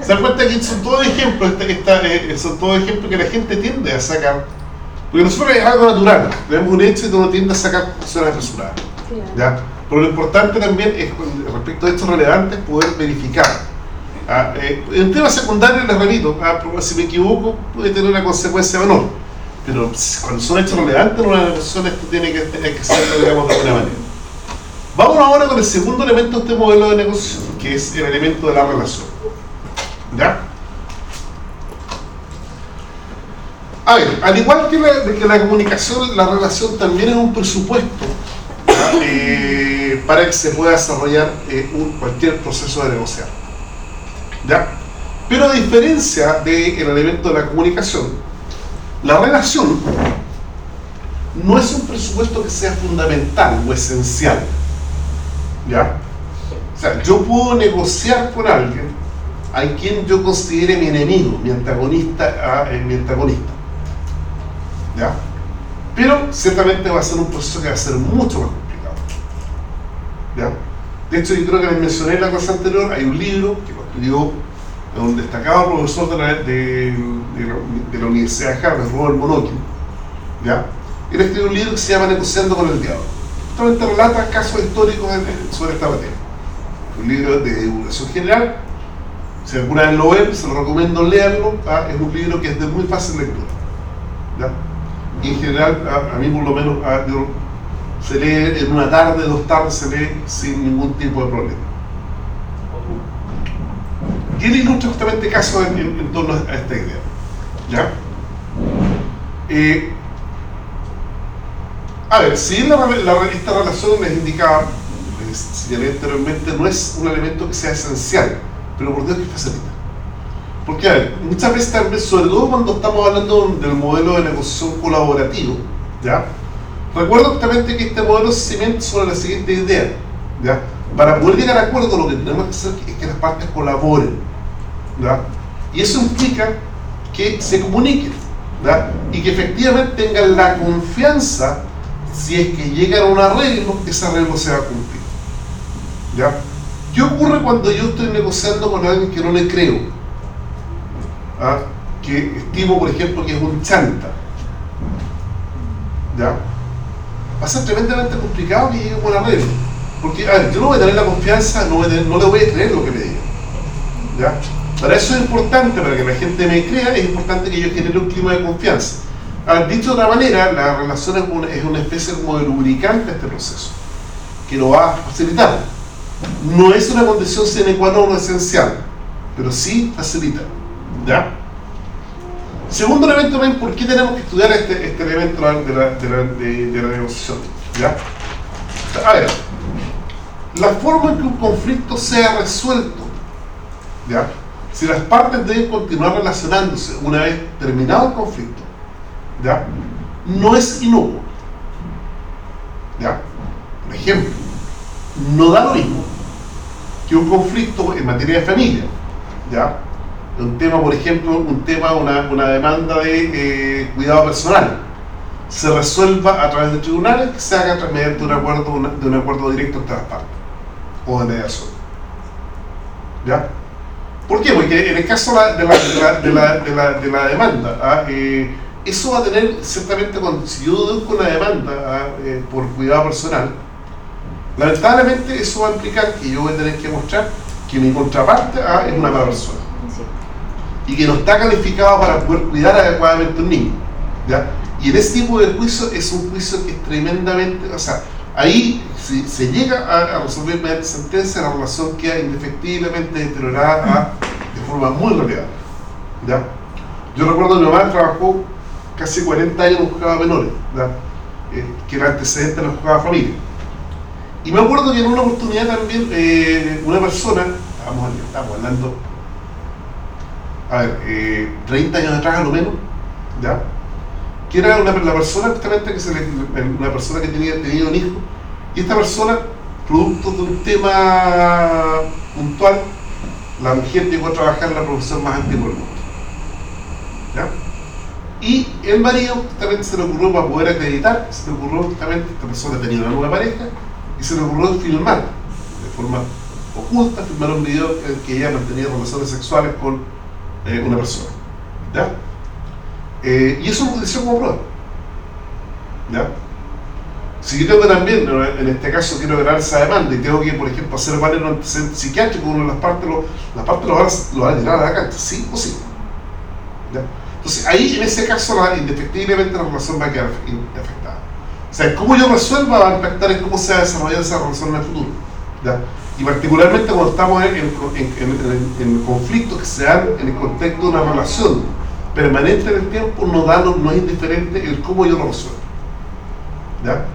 ¿Se dan cuenta que son todos ejemplos, eh, son todos ejemplos que la gente tiende a sacar? Porque nosotros es algo natural, tenemos un hecho y uno tiende a sacar personas apresuradas. ¿ya? Pero lo importante también es, respecto a hechos relevantes, poder verificar. Ah, eh, en temas secundarios, les repito, ah, si me equivoco, puede tener una consecuencia menor. Pero cuando son hechos relevantes en una negociación, esto tiene que, que hacerlo, digamos, de alguna manera. Vamos ahora con el segundo elemento de este modelo de negociación, que es el elemento de la relación. ¿Ya? A ver, al igual que la, de que la comunicación, la relación también es un presupuesto. [laughs] Eh, para que se pueda desarrollar eh, un- cualquier proceso de negociar. ¿Ya? Pero a diferencia del elemento de la comunicación, la relación no es un presupuesto que sea fundamental o esencial. ¿Ya? O sea, yo puedo negociar con alguien a quien yo considere mi enemigo, mi antagonista, ah, eh, mi antagonista. Pero ciertamente va a ser un proceso que va a ser mucho más complicado. De hecho, yo creo que les mencioné en la clase anterior, hay un libro que lo escribió un destacado profesor de la, Universidad de Harvard, Robert Monokin. ¿Ya? Él escribió un libro que se llama Negociando con el Diablo. Justamente relata casos históricos sobre esta materia. Un libro de divulgación general. Si alguna vez lo ven, se lo recomiendo leerlo. Es un libro que es de muy fácil lectura. En general, a, mí por lo menos, se lee en una tarde, dos tardes, se lee sin ningún tipo de problema. Y él ilustra justamente casos en, torno a esta idea. ¿Ya? Eh, a ver, si la- esta relación les indicaba, les señalé anteriormente, no es un elemento que sea esencial, pero por Dios que facilita. Porque, a ver, muchas veces también, sobre todo cuando estamos hablando del modelo de negociación colaborativo, ¿ya? Recuerdo justamente que este modelo se cimenta sobre la siguiente idea, ¿ya? Para poder llegar a acuerdo lo que tenemos que hacer es que las partes colaboren, ¿ya? Y eso implica que se comuniquen, ¿ya? Y que efectivamente tengan la confianza, si es que llegan a un arreglo, que ese arreglo se va a cumplir, ¿ya? ¿Qué ocurre cuando yo estoy negociando con alguien que no le creo? Que estimo, por ejemplo, que es un chanta, ¿ya? va a ser tremendamente complicado que llegue un buen arreglo. Porque, a yo no voy a tener la confianza, no, le voy a creer lo que me diga. ¿Ya? Para eso es importante, para que la gente me crea, es importante que yo genere un clima de confianza. Dicho de otra manera, la relación es una, es una especie como de lubricante a este proceso, que lo va a facilitar. No es una condición sine qua non esencial, pero sí facilita. ¿Ya? Segundo elemento ¿por qué tenemos que estudiar este, este elemento de la, de la negociación? ¿Ya? A ver, la forma en que un conflicto sea resuelto, ¿ya? si las partes deben continuar relacionándose una vez terminado el conflicto, ¿ya? no es inocuo. ¿ya? Por ejemplo, no da lo mismo que un conflicto en materia de familia, ¿ya? Un tema, por ejemplo, un tema, una, una demanda de eh, cuidado personal, se resuelva a través de tribunales, que se haga mediante un acuerdo, de un acuerdo directo entre las partes, o de mediación. ¿Ya? ¿Por qué? Porque en el caso de la, de la, de la, de la, de la demanda, ¿ah? Eh, eso va a tener, ciertamente, cuando, si yo deduzco una demanda ¿ah? Eh, por cuidado personal, lamentablemente eso va a implicar que yo voy a tener que mostrar que mi contraparte ¿ah? es una mala persona. Y que no está calificado para poder cuidar adecuadamente a un niño. ¿ya? Y en ese tipo de juicio es un juicio que es tremendamente, o sea, ahí si se llega a, resolver mediante sentencia, la relación queda indefectiblemente deteriorada de forma muy relevante. ¿ya? Yo recuerdo que mi mamá trabajó casi 40 años en un juzgado de menores. Eh, que era antecedente de los juzgados de familia. Y me acuerdo que en una oportunidad también eh, una persona, estamos, estamos hablando a ver, eh, 30 años atrás a lo menos, ¿ya? Que era una, la persona justamente que se una persona que tenía tenido un hijo, y esta persona, producto de un tema puntual, la mujer llegó a trabajar en la profesión más antigua del mundo. ¿Ya? Y el marido justamente se le ocurrió para poder acreditar, se le ocurrió justamente, esta persona tenía una nueva pareja, y se le ocurrió filmar de forma oculta, filmar un video en que ella mantenía relaciones sexuales con eh, una persona. ¿Ya? Eh, y eso lo utilizó como prueba. ¿Ya? Si yo tengo también, en este caso quiero ganar esa demanda y tengo que, por ejemplo, hacer valer un antecedente psiquiátrico, una de las partes lo, las partes lo van, a, lo van a tirar a la cancha, sí o sí. ¿Ya? Entonces ahí en ese caso la, indefectiblemente la relación va a quedar afectada. O sea, cómo yo resuelva va a impactar en cómo se va a desarrollar esa relación en el futuro. ¿ya? Y particularmente cuando estamos en, en, en- en- en conflictos que se dan en el contexto de una relación permanente en el tiempo, no, da, no, es indiferente el cómo yo lo resuelvo. ¿ya?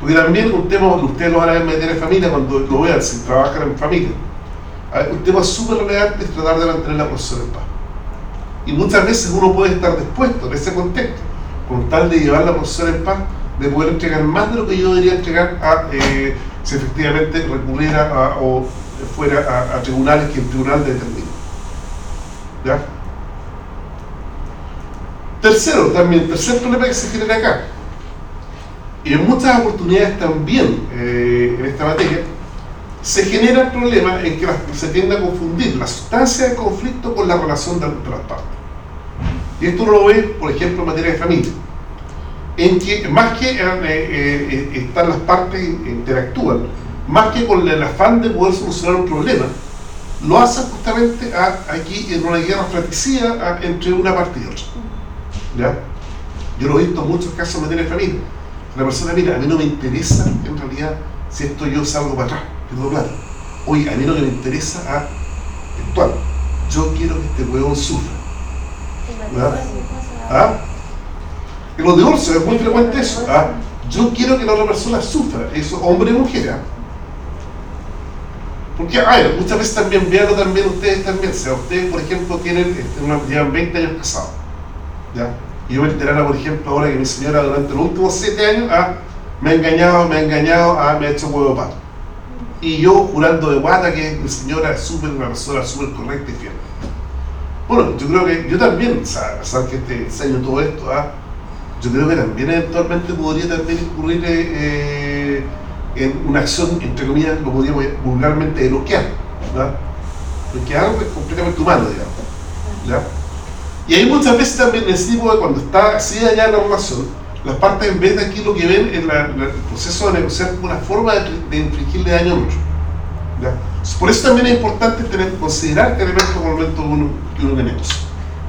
Porque también un tema, ustedes lo van a ver en materia de familia cuando lo vean, si trabajan en familia. Un tema súper relevante es tratar de mantener la profesión en paz. Y muchas veces uno puede estar dispuesto en ese contexto, con tal de llevar la profesión en paz, de poder entregar más de lo que yo debería entregar a, eh, si efectivamente recurriera a- o fuera a, tribunales que el tribunal determine. Tercero, también, tercer problema que se genera acá. Y en muchas oportunidades también eh, en esta materia, se genera el problema en que se tiende a confundir la sustancia del conflicto con la relación de, de las partes. Y esto lo ve, por ejemplo, en materia de familia, en que más que eh, eh, eh, están las partes interactúan, más que con el afán de poder solucionar un problema, lo hacen justamente a- aquí en una guerra fratricida a- entre una parte y otra. ¿Ya? Yo lo he visto en muchos casos en materia de familia. La persona, mira, a mí no me interesa en realidad si esto yo salgo para atrás, te digo claro. Oye, a mí lo que me interesa a actual. Yo quiero que este huevón sufra. ¿verdad? ¿Ah? En los divorcios es muy frecuente eso. ¿ah? Yo quiero que la otra persona sufra, eso hombre y mujer. ¿ah? Porque, a muchas veces también, veanlo también ustedes también, o sea, ustedes, por ejemplo, tienen, este, llevan 20 años casados, ¿ya? Y yo me enterara, por ejemplo, ahora que mi señora durante los últimos 7 años ah, me ha engañado, me ha engañado, me ha hecho huevo pato. Y yo jurando de guata que mi señora es súper, una persona súper correcta y fiel. Bueno, yo creo que yo también, a pesar que este enseño todo esto, ah, yo creo que también eventualmente podría también incurrir eh, eh, en una acción, entre comillas, lo podríamos vulgarmente eloquear, ¿verdad? Porque algo que es completamente humano, digamos. ¿ya? Y hay muchas veces también en ese tipo de cuando está así allá la relación, las partes en vez de aquí lo que ven es el proceso de negociar como una forma de, de infligirle daño al otro. Por eso también es importante tener, considerar este elemento como elemento que uno, que negocia.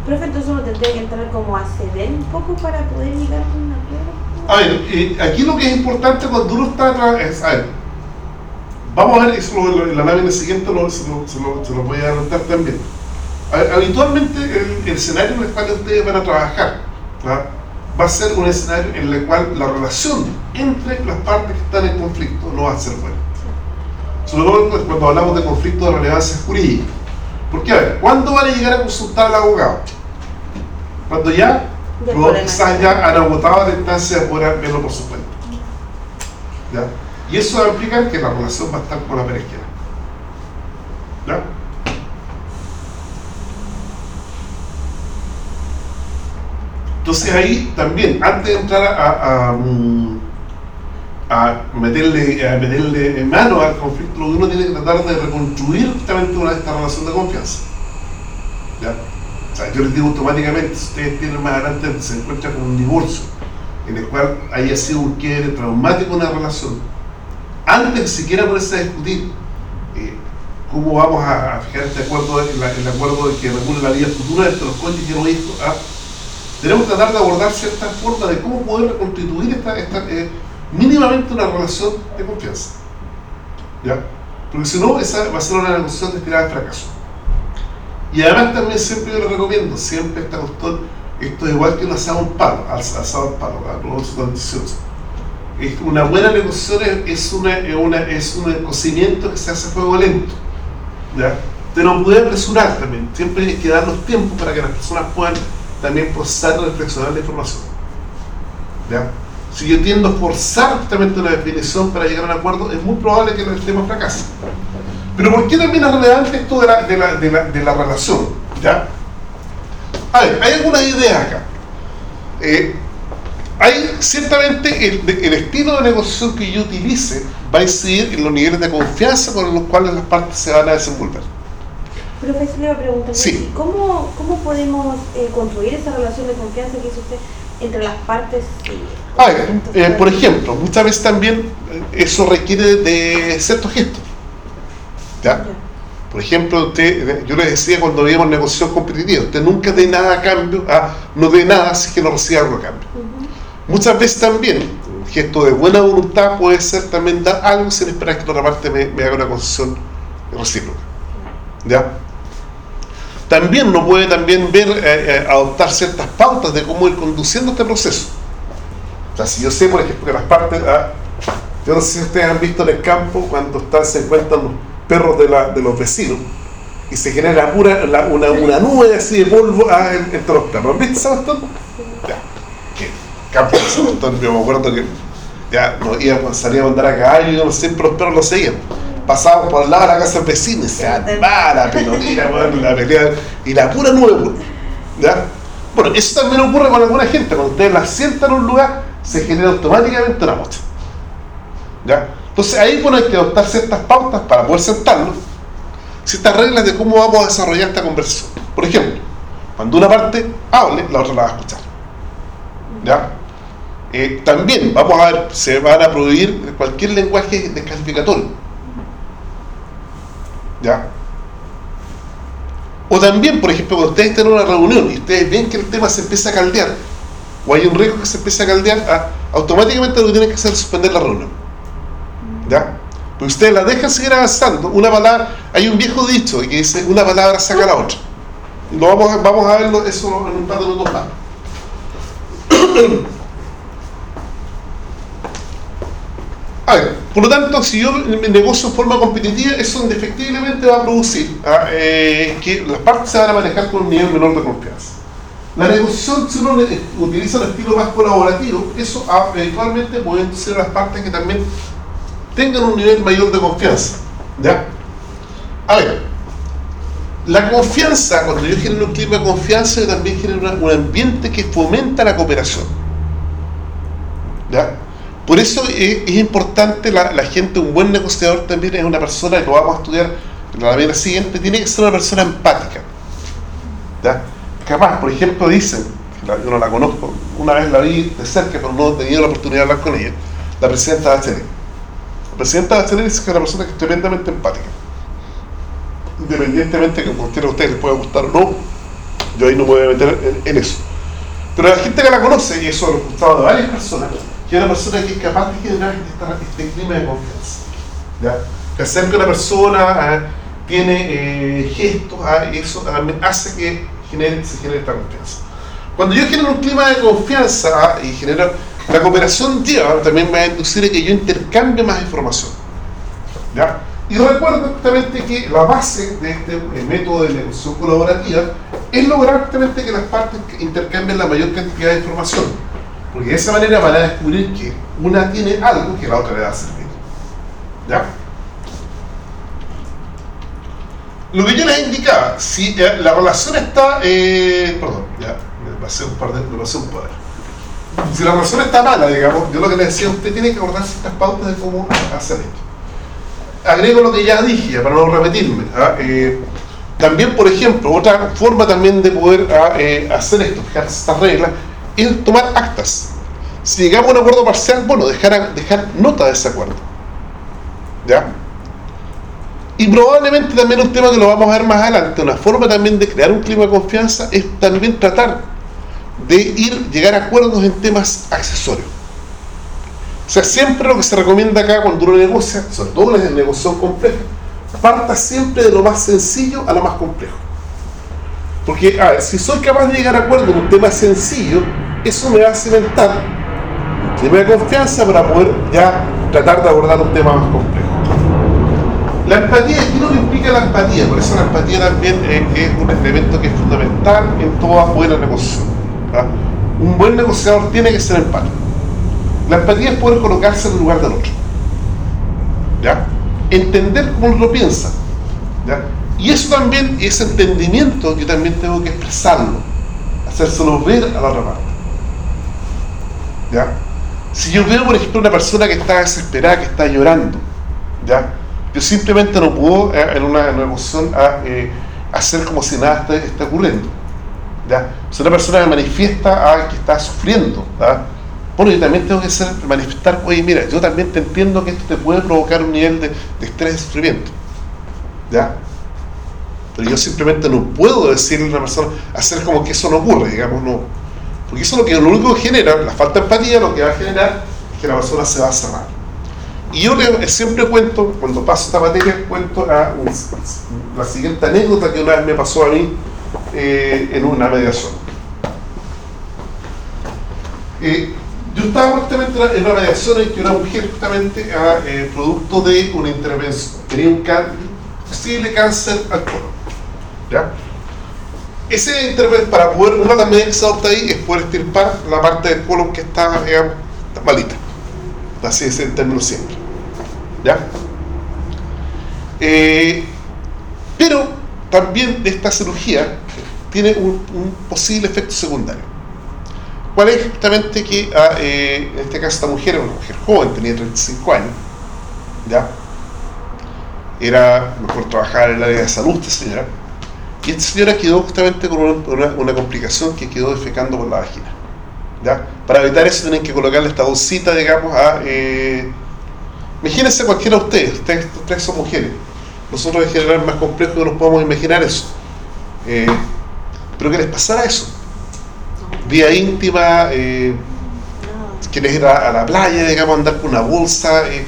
Profe, entonces uno tendría que entrar como a ceder un poco para poder llegar a un acuerdo. A ver, eh, aquí lo que es importante cuando uno está atrás es, a ver, vamos a ver, eso lo- en la lámina siguiente lo- se, lo, se, lo, se lo voy a anotar también. A ver, habitualmente el, el escenario en el cual ustedes van a trabajar va a ser un escenario en el cual la relación entre las partes que están en conflicto no va a ser buena. Sobre todo cuando hablamos de conflicto de relevancia jurídica. Porque, a ver, ¿cuándo van a llegar a consultar al abogado? Cuando ya quizás ya han agotado la instancia de poder verlo por su cuenta. ¿Ya? Y eso va a implicar que la relación va a estar con la perejera. ¿Ya? Entonces ahí también, antes de entrar a, a, mm, a meterle, a meterle mano al conflicto, lo que uno tiene que tratar de reconstruir justamente una esta relación de confianza. ¿Ya? Yo les digo automáticamente, si ustedes tienen más adelante, se encuentran con un divorcio, en el cual haya sido un quiebre traumático una relación, antes de siquiera ponerse a discutir eh, cómo vamos a, fijar este acuerdo, el, el acuerdo que regule la vida futura entre los cónyuges y los hijos, ¿ah? tenemos que tratar de abordar ciertas formas de cómo poder reconstituir esta, esta, eh, mínimamente una relación de confianza. ¿Ya? Porque si no, esa va a ser una negociación destinada al fracaso. Y además también siempre yo les recomiendo, siempre esta cuestión, esto es igual que un asado un palo, al- asado al palo, es Una buena negociación es, es una, una- es un cocimiento que se hace a fuego lento. ¿ya? Usted no puede apresurar también, siempre hay que dar los para que las personas puedan también procesar y reflexionar la información. ¿ya? Si yo tiendo a forzar justamente una definición para llegar a un acuerdo, es muy probable que el tema fracase. Pero ¿por qué también es relevante esto de la, de la, de la, de la relación? ¿Ya? A ver, hay algunas ideas acá. Eh, hay ciertamente el, el estilo de negociación que yo utilice va a incidir en los niveles de confianza con los cuales las partes se van a desenvolver. Profesor, le iba a preguntar, Sí. ¿cómo, ¿cómo podemos eh, construir esa relación de confianza que dice usted entre las partes? y- A ver, eh, por ejemplo, muchas veces también eh, eso requiere de ciertos gestos. Por ejemplo, usted, yo les decía cuando veíamos negociación competitiva, usted nunca dé nada a cambio, ah, no dé nada si es que no recibe algo a cambio. Muchas veces también, un gesto de buena voluntad puede ser también dar algo sin esperar que la otra parte me, me haga una concesión recíproca. ¿Ya? También no puede también ver, eh, eh, adoptar ciertas pautas de cómo ir conduciendo este proceso. O sea, si yo sé, por ejemplo, que las partes, ah, yo no sé si ustedes han visto en el campo cuando están, se encuentran los perros de, la- de los vecinos y se genera pura, la- una, una nube así de polvo ah, en- entre los perros. ¿Han visto esa cuestión? Ya. Que campo de yo me acuerdo que ya no íbamos, salíamos a andar a caballo y siempre los perros lo seguían. Pasábamos por al lado de la casa del vecino y se armaba la pelotita, la pelea y la pura nube, weón. ¿Ya? Bueno, eso también ocurre con alguna gente. Cuando ustedes la sientan en un lugar, se genera automáticamente una mocha. ¿Ya? Entonces ahí bueno, hay que adoptar ciertas pautas para poder sentarnos, ciertas reglas de cómo vamos a desarrollar esta conversación. Por ejemplo, cuando una parte hable, la otra la va a escuchar. ¿Ya? Eh, también vamos a ver, se van a prohibir cualquier lenguaje descalificatorio. ¿Ya? O también, por ejemplo, cuando ustedes estén en una reunión y ustedes ven que el tema se empieza a caldear, o hay un riesgo que se empiece a caldear, ah, automáticamente lo que tienen que hacer es suspender la reunión. ¿Ya? Porque ustedes la dejan seguir avanzando. Una palabra, hay un viejo dicho que dice, una palabra saca la otra. Vamos, a- verlo eso en un par de minutos más. A ver, por lo tanto, si yo negocio en forma competitiva, eso indefectiblemente va a producir ah, eh, que las partes se van a manejar con un nivel menor de confianza. La negociación, si uno utiliza un estilo más colaborativo, eso eventualmente puede a las partes que también tengan un nivel mayor de confianza. ¿Ya? A ver, la confianza, cuando yo genero un clima de confianza, yo también genero un ambiente que fomenta la cooperación. ¿Ya? Por eso es, importante la, gente, un buen negociador también es una persona, y lo vamos a estudiar en la vida siguiente, tiene que ser una persona empática. ¿Ya? Capaz, por ejemplo, dicen, yo no la conozco, una vez la vi de cerca, pero no he tenido la oportunidad de hablar con ella, la presidenta Bachelet. La presidenta Bachelet dice que es una persona que es tremendamente empática. Independientemente que a cualquiera de ustedes les pueda gustar o no, yo ahí no me voy a meter en, eso. Pero la gente que la conoce, y eso lo he escuchado de varias personas, que es una persona que es capaz de generar este, este clima de confianza. ¿ya? Que hacer que una persona ah, tiene eh, gestos, ah, eso también hace que genere, se genere esta confianza. Cuando yo genero un clima de confianza ah, y genero la cooperación lleva también va a inducir a que yo intercambie más información. ¿ya? Y recuerdo justamente que la base de este eh, método de negociación colaborativa es lograr justamente que las partes intercambien la mayor cantidad de información. Porque de esa manera van a descubrir que una tiene algo que la otra le va a servir. ¿Ya? Lo que yo les indicaba, si eh, la relación está, eh, perdón, ya, me pasé un par de, me pasé un par. Si la relación está mala, digamos, yo lo que les decía, usted tiene que acordarse estas pautas de cómo hacer esto. Agrego lo que ya dije, para no repetirme. ¿ah? Eh, también, por ejemplo, otra forma también de poder ah, eh, hacer esto, fijarse estas reglas, es tomar actas. Si llegamos a un acuerdo parcial, bueno, dejar, dejar nota de ese acuerdo. ¿Ya? Y probablemente también un tema que lo vamos a ver más adelante, una forma también de crear un clima de confianza es también tratar de ir, llegar a acuerdos en temas accesorios. O sea, siempre lo que se recomienda acá cuando uno negocia, sobre todo en la negociación compleja, parta siempre de lo más sencillo a lo más complejo. Porque, a ver, si soy capaz de llegar a acuerdo en un tema sencillo, eso me va a cimentar clima de confianza para poder ya tratar de abordar un tema más complejo. La empatía, ¿qué es lo que implica la empatía? Por eso la empatía también eh, es un elemento que es fundamental en toda buena negociación. ¿Ah? Un buen negociador tiene que ser empático. La empatía es poder colocarse en el lugar del otro. ¿Ya? Entender cómo lo piensa. ¿ya? Y eso también, ese entendimiento, yo también tengo que expresarlo, hacérselo ver a la otra parte. ¿Ya? Si yo veo, por ejemplo, una persona que está desesperada, que está llorando, ¿ya? yo simplemente no puedo eh, en una negociación a, eh, hacer como si nada esté, esté ocurriendo. ¿Ya? Una persona manifiesta a que está sufriendo, ¿ya? bueno, yo también tengo que manifestar, oye, mira, yo también te entiendo que esto te puede provocar un nivel de, estrés y sufrimiento. ¿ya? Pero yo simplemente no puedo decirle a una persona, hacer como que eso no ocurre, digamos, no. Porque eso es lo que lo único que genera, la falta de empatía, lo que va a generar es que la persona se va a cerrar. Y yo siempre cuento, cuando paso esta materia, cuento a la siguiente anécdota que una vez me pasó a mí eh, en una mediación. Eh, yo estaba justamente en una mediación en que una mujer justamente, a, eh, producto de una intervención, tenía un posible cáncer al colon. ¿ya? Ese intervención, para poder, una de las medidas que se adopta ahí es poder estirpar la parte del colon que está, digamos, está malita. Así es en términos siempre. ¿Ya? Eh, pero también esta cirugía tiene un, posible efecto secundario. ¿Cuál es justamente que, ah, eh, en este caso, esta mujer era una mujer joven, tenía 35 años, ¿ya? Era mejor trabajar en el área de salud, esta señora, y esta señora quedó justamente con una, complicación que quedó defecando por la vagina. ¿ya? Para evitar eso tienen que colocarle esta bolsita, digamos, a... Eh, imagínense cualquiera de ustedes, ustedes, ustedes son mujeres. Nosotros en general es más complejo que nos podemos imaginar eso. Eh, pero que les pasara eso. Vía íntima, eh, quienes ir a, la playa, digamos, andar con una bolsa, eh,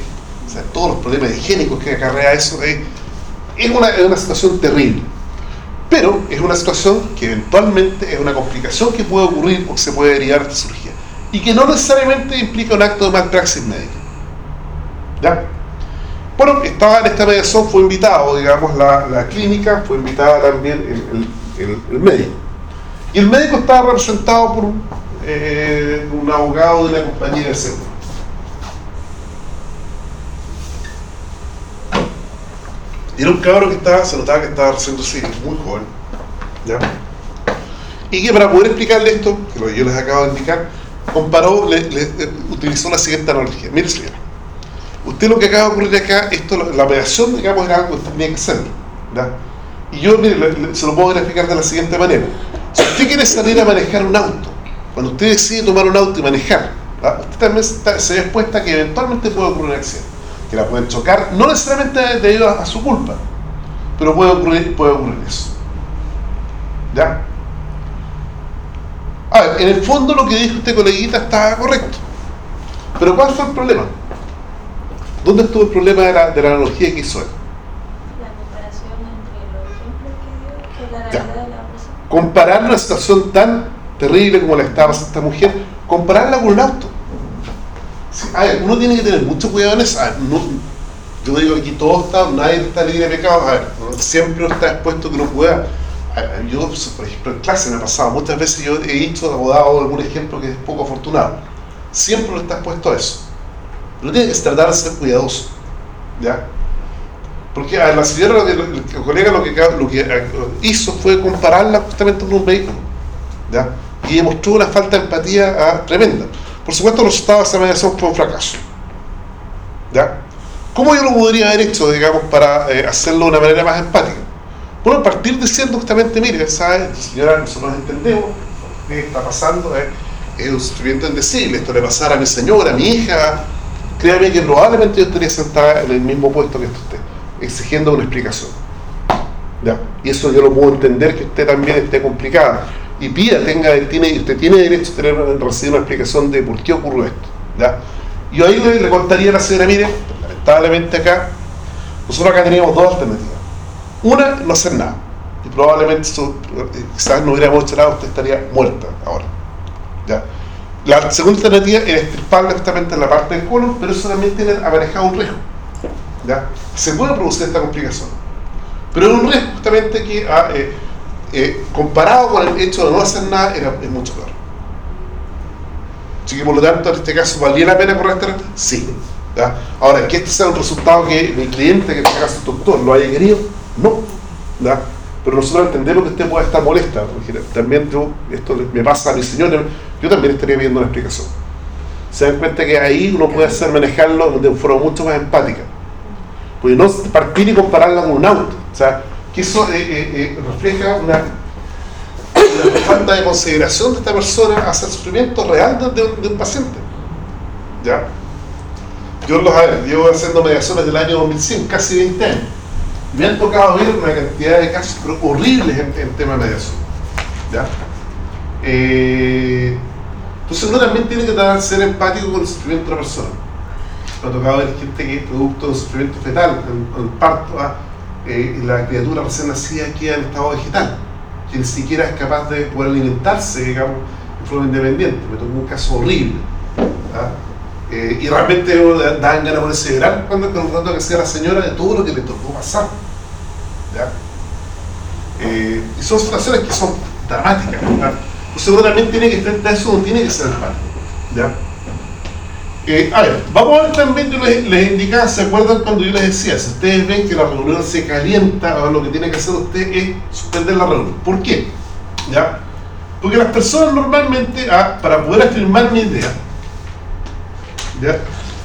todos los problemas higiénicos que acarrea eso, eh, es, una, es una situación terrible. Pero es una situación que eventualmente es una complicación que puede ocurrir o que se puede derivar de cirugía. Y que no necesariamente implica un acto de malpraxis médica. ¿Ya? Bueno, estaba en esta mediación, fue invitado, digamos, la, la clínica, fue invitada también el, el, médico. Y el médico estaba representado por eh, un abogado de la compañía de seguro. Y era un cabro que estaba, se notaba que estaba recién recibido, muy joven. ¿ya? Y que para poder explicarle esto, que lo que yo les acabo de indicar, comparó, le, utilizó la siguiente analogía. Mire, señora, usted lo que acaba de ocurrir acá, esto, la mediación, digamos, era algo que tenía que hacer. ¿ya? Y yo, mire, se lo puedo graficar de la siguiente manera. Si usted quiere salir a manejar un auto, cuando usted decide tomar un auto y manejar, usted también está- se ve expuesta a que eventualmente puede ocurrir un accidente, que la pueden chocar, no necesariamente debido a, a su culpa, pero puede ocurrir, puede ocurrir eso. ¿Ya? A ver, en el fondo lo que dijo usted, coleguita, está correcto. Pero ¿cuál fue el problema? ¿Dónde estuvo el problema de la, de la analogía que hizo él? La comparación entre los ejemplos que dio con la realidad. Comparar una situación tan terrible como la estaba esta mujer, compararla con un auto. Uno tiene que tener mucho cuidado en eso. No- yo digo aquí todo está, nadie está libre de pecados. A ver, siempre uno está expuesto que uno pueda. Yo, por ejemplo, en clase me ha pasado muchas veces, yo he dicho, o dado algún ejemplo que es poco afortunado. Siempre uno está expuesto a eso. Pero tiene que tratar de ser cuidadoso. ¿Ya? Porque a la señora, el colega lo que, hizo fue compararla justamente con un vehículo. ¿ya? Y demostró una falta de empatía ah, tremenda. Por supuesto, los resultados de esa mediación fue un fracaso. ¿ya? ¿Cómo yo lo podría haber hecho, digamos, para eh, hacerlo de una manera más empática? Bueno, partir diciendo justamente, mire, ¿sabe? señora, nosotros entendemos lo que está pasando, eh, es un sufrimiento indecible, esto le pasara a mi señora, a mi hija, créame que probablemente yo estaría sentada en el mismo puesto que usted, exigiendo una explicación. ¿Ya? Y eso yo lo puedo entender que usted también esté complicada. Y pida, tenga, tiene, usted tiene derecho a tener, recibir una explicación de por qué ocurrió esto. ¿ya? Y yo ahí le, contaría a la señora, mire, lamentablemente acá, nosotros acá teníamos dos alternativas. Una, no hacer nada. Y probablemente eh, quizás no hubiéramos hecho usted estaría muerta ahora. ¿ya? La segunda alternativa era extirparle justamente en la parte del colon, pero eso también tiene aparejado un riesgo. Se puede producir esta complicación. Pero es un riesgo justamente que, ah, eh, eh, comparado con el hecho de no hacer nada, era, es mucho peor. Así que por lo tanto, en este caso, ¿valía la pena correr esta red? Sí. ¿ya? Ahora, que este sea un resultado que mi cliente, que en este caso el doctor, lo haya querido, no. Pero nosotros entendemos que usted puede estar molesta. porque también yo, esto me pasa a mi señora, yo también estaría pidiendo una explicación. Se dan cuenta que ahí uno puede hacer manejarlo de forma mucho más empática. Pues no partir y compararla con un auto. O sea, que eso eh, eh, eh, refleja una, falta de consideración de esta persona hacia el sufrimiento real de, un, paciente. ¿Ya? Yo los llevo haciendo mediaciones del año 2005, casi 20 años. Me han tocado ver una cantidad de casos horribles en, en tema de mediación. ¿Ya? Entonces uno también tiene que ser empático con el sufrimiento de la persona. Me ha tocado ver gente que producto de sufrimiento fetal, en, el parto, ah, eh, la criatura recién nacida queda en estado vegetal, que ni siquiera es capaz de poder alimentarse, digamos, de forma independiente. Me tocó un caso horrible. ¿ah? Eh, y realmente uno da- dan ganas de ponerse llorar cuando con el rato que hacía la señora de todo lo que le tocó pasar. ¿ya? Eh, y son situaciones que son dramáticas. Entonces uno también tiene que, frente a eso, uno tiene que ser empático. ¿ya? Eh, a ver, vamos a ver también, yo les, les indicaba, ¿se acuerdan cuando yo les decía? Si ustedes ven que la reunión se calienta, lo que tiene que hacer usted es suspender la reunión. ¿Por qué? ¿Ya? Porque las personas normalmente, ah, para poder afirmar mi idea, ¿ya?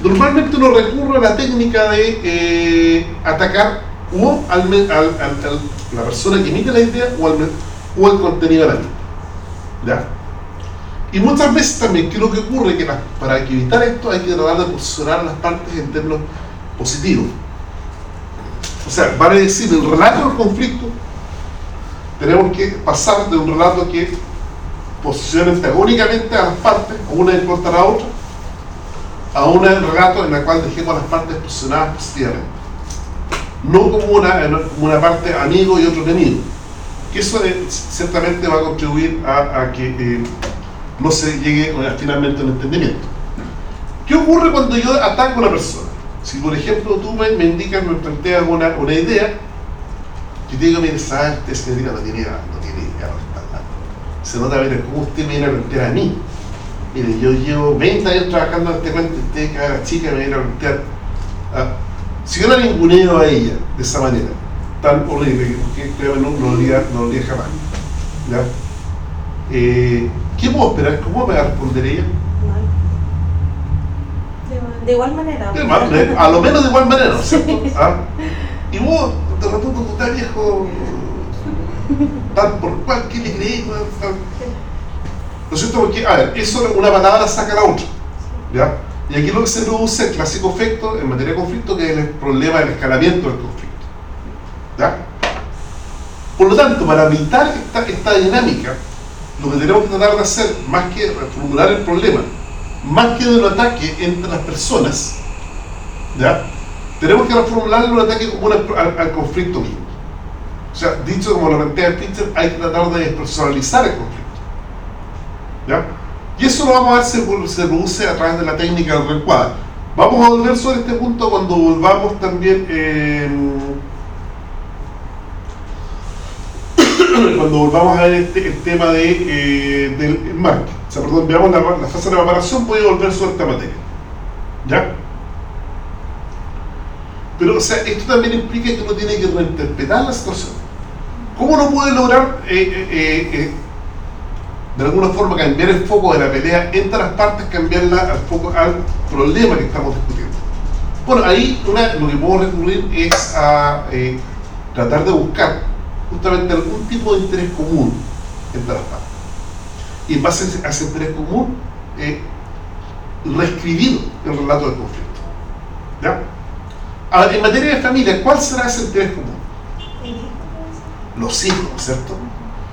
normalmente uno recurre a la técnica de eh, atacar o al, al- al- al- la persona que emite la idea o al, o el contenido de la misma. ¿Ya? Y muchas veces también, ¿qué es lo que ocurre? Que la- para evitar esto hay que tratar de posicionar las partes en términos positivos. O sea, vale decir, el relato del conflicto, tenemos que pasar de un relato que posicione antagónicamente a las partes, una en contra de la otra, a un relato en el cual dejemos a las partes posicionadas positivamente. No como una, una parte amigo y otro enemigo. Que eso eh, ciertamente va a contribuir a, a que eh, no se llegue finalmente a un entendimiento. ¿Qué ocurre cuando yo ataco a una persona? Si por ejemplo tú me, me indicas, me planteas una, una idea, yo te digo, mire, sabes, usted señorita no tiene, no tiene idea hablando. Se nota, mire, cómo usted me viene a plantear a mí. Mire, yo llevo 20 años trabajando en este cuento usted, cada chica, me viene a plantear. ah, si yo la ninguneo a ella de esa manera, tan horrible, que creo que no, no no lo haría jamás. ¿ya? Eh, ¿Qué puedo esperar? ¿Cómo me va a responder ella? De igual manera. De mal- de- a lo menos de igual manera, ¿no es cierto? ¿Ah? Y vos, de repente, tú estás viejo, tal por cual, ¿qué le? Tal. ¿No es cierto? Porque, a ver, eso una palabra saca la otra. ¿Ya? Y aquí lo que se produce es el clásico efecto en materia de conflicto, que es el problema del escalamiento del conflicto. ¿Ya? Por lo tanto, para evitar esta, esta dinámica, lo que tenemos que tratar de hacer, más que reformular el problema, más que de un ataque entre las personas, ¿ya? tenemos que reformular un ataque común al, conflicto mismo. O sea, dicho como lo plantea Pitcher, hay que tratar de despersonalizar el conflicto. ¿Ya? Y eso lo vamos a ver se, se produce a través de la técnica del recuadro. Vamos a volver sobre este punto cuando volvamos también eh, cuando volvamos a ver este, el tema de, eh, del marco. O sea, perdón, veamos la, fase de preparación, a volver sobre esta materia. ¿Ya? Pero, o sea, esto también implica que uno tiene que reinterpretar la situación. ¿Cómo uno puede lograr, eh, eh, de alguna forma, cambiar el foco de la pelea entre las partes, cambiarla al foco al problema que estamos discutiendo? Bueno, ahí lo que podemos recurrir es a tratar de buscar justamente algún tipo de interés común entre las partes. Y en base a ese, interés común, eh, reescribir el relato del conflicto. ¿Ya? Ahora, en materia de familia, ¿cuál será ese interés común? Los hijos, ¿no es ¿cierto?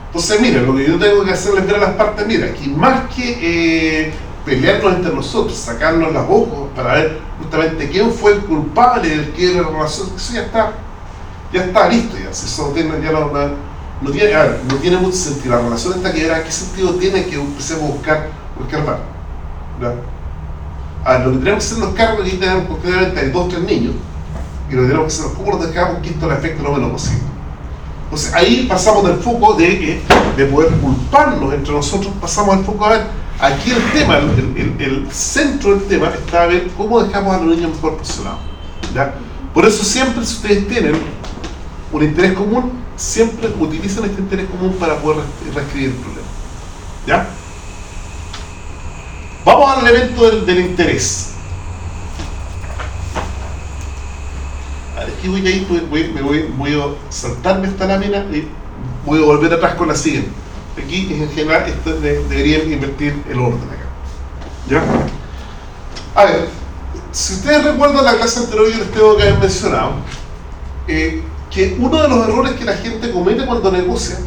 Entonces, mira, lo que yo tengo que hacer es ver a las partes, mira, aquí más que eh, pelearnos entre nosotros, sacarnos las ojos para ver justamente quién fue el culpable del que la relación, eso ya está, ya está listo, ya, eso tiene, ya no, no, no tiene, mucho sentido, la relación está que ¿qué sentido tiene que empecemos a buscar, buscar más? ¿Ya? A lo que tenemos que hacer los cargos, aquí tenemos concretamente hay dos tres niños, y lo que tenemos que hacer, ¿cómo los dejamos que esto le afecte lo menos posible? Entonces ahí pasamos del foco de, de poder culparnos entre nosotros, pasamos al foco a ver, aquí el tema, el, el- el centro del tema está a ver cómo dejamos a los niños mejor posicionados. Por eso siempre si ustedes tienen un interés común, siempre utilizan este interés común para poder reescribir el problema. ¿Ya? Vamos al elemento del, interés. A ver, aquí voy a ir, voy, me voy, voy a saltarme esta lámina y voy a volver atrás con la siguiente. Aquí en general esto de- invertir el orden acá. ¿Ya? A ver, si ustedes recuerdan la clase anterior yo les tengo que haber mencionado eh, que uno de los errores que la gente comete cuando negocia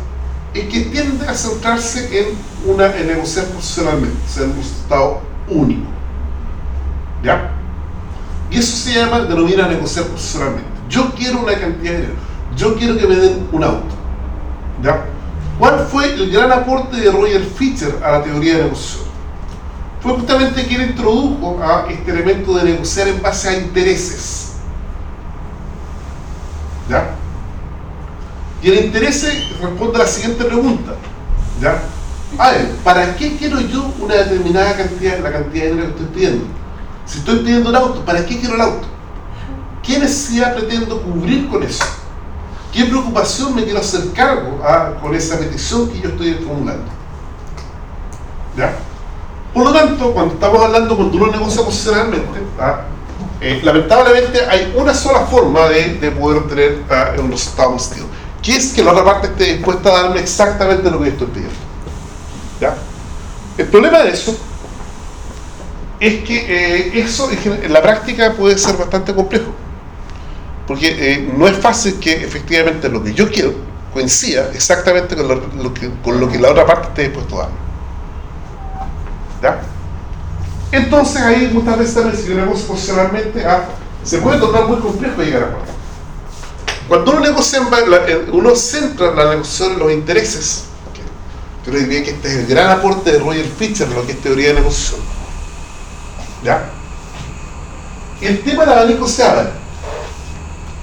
es que tiende a centrarse en, una, en negociar profesionalmente, o sea, en un resultado único. ¿Ya? Y eso se llama, denomina negociar profesionalmente. Yo quiero una cantidad de dinero. Yo quiero que me den un auto. ¿Ya? ¿Cuál fue el gran aporte de Roger Fisher a la teoría de negociación? Fue justamente quien introdujo a este elemento de negociar en base a intereses. ¿Ya? Y el interés responde a la siguiente pregunta. ¿Ya? A ver, ¿para qué quiero yo una determinada cantidad, la cantidad de dinero que estoy pidiendo? Si estoy pidiendo un auto, ¿para qué quiero el auto? ¿Qué necesidad pretendo cubrir con eso? ¿Qué preocupación me quiero hacer cargo ah, con esa petición que yo estoy formulando? ¿Ya? Por lo tanto, cuando estamos hablando, cuando uno negocia posicionalmente, ah, eh, lamentablemente hay una sola forma de, de poder obtener ah, un resultado positivo, que es que la otra parte esté dispuesta a darme exactamente lo que yo estoy pidiendo. ¿Ya? El problema de eso es que eh, eso en la práctica puede ser bastante complejo. Porque eh, no es fácil que efectivamente lo que yo quiero coincida exactamente con lo, que, con lo que la otra parte esté dispuesto a darme. ¿Ya? Entonces ahí muchas veces también si yo negocio posicionalmente ah, se puede tornar muy complejo llegar a acuerdo. Cuando uno negocia, uno centra la negociación en los intereses. Yo les diría que este es el gran aporte de Roger Fisher, lo que es teoría de negociación. ¿Ya? El tema del abanico se.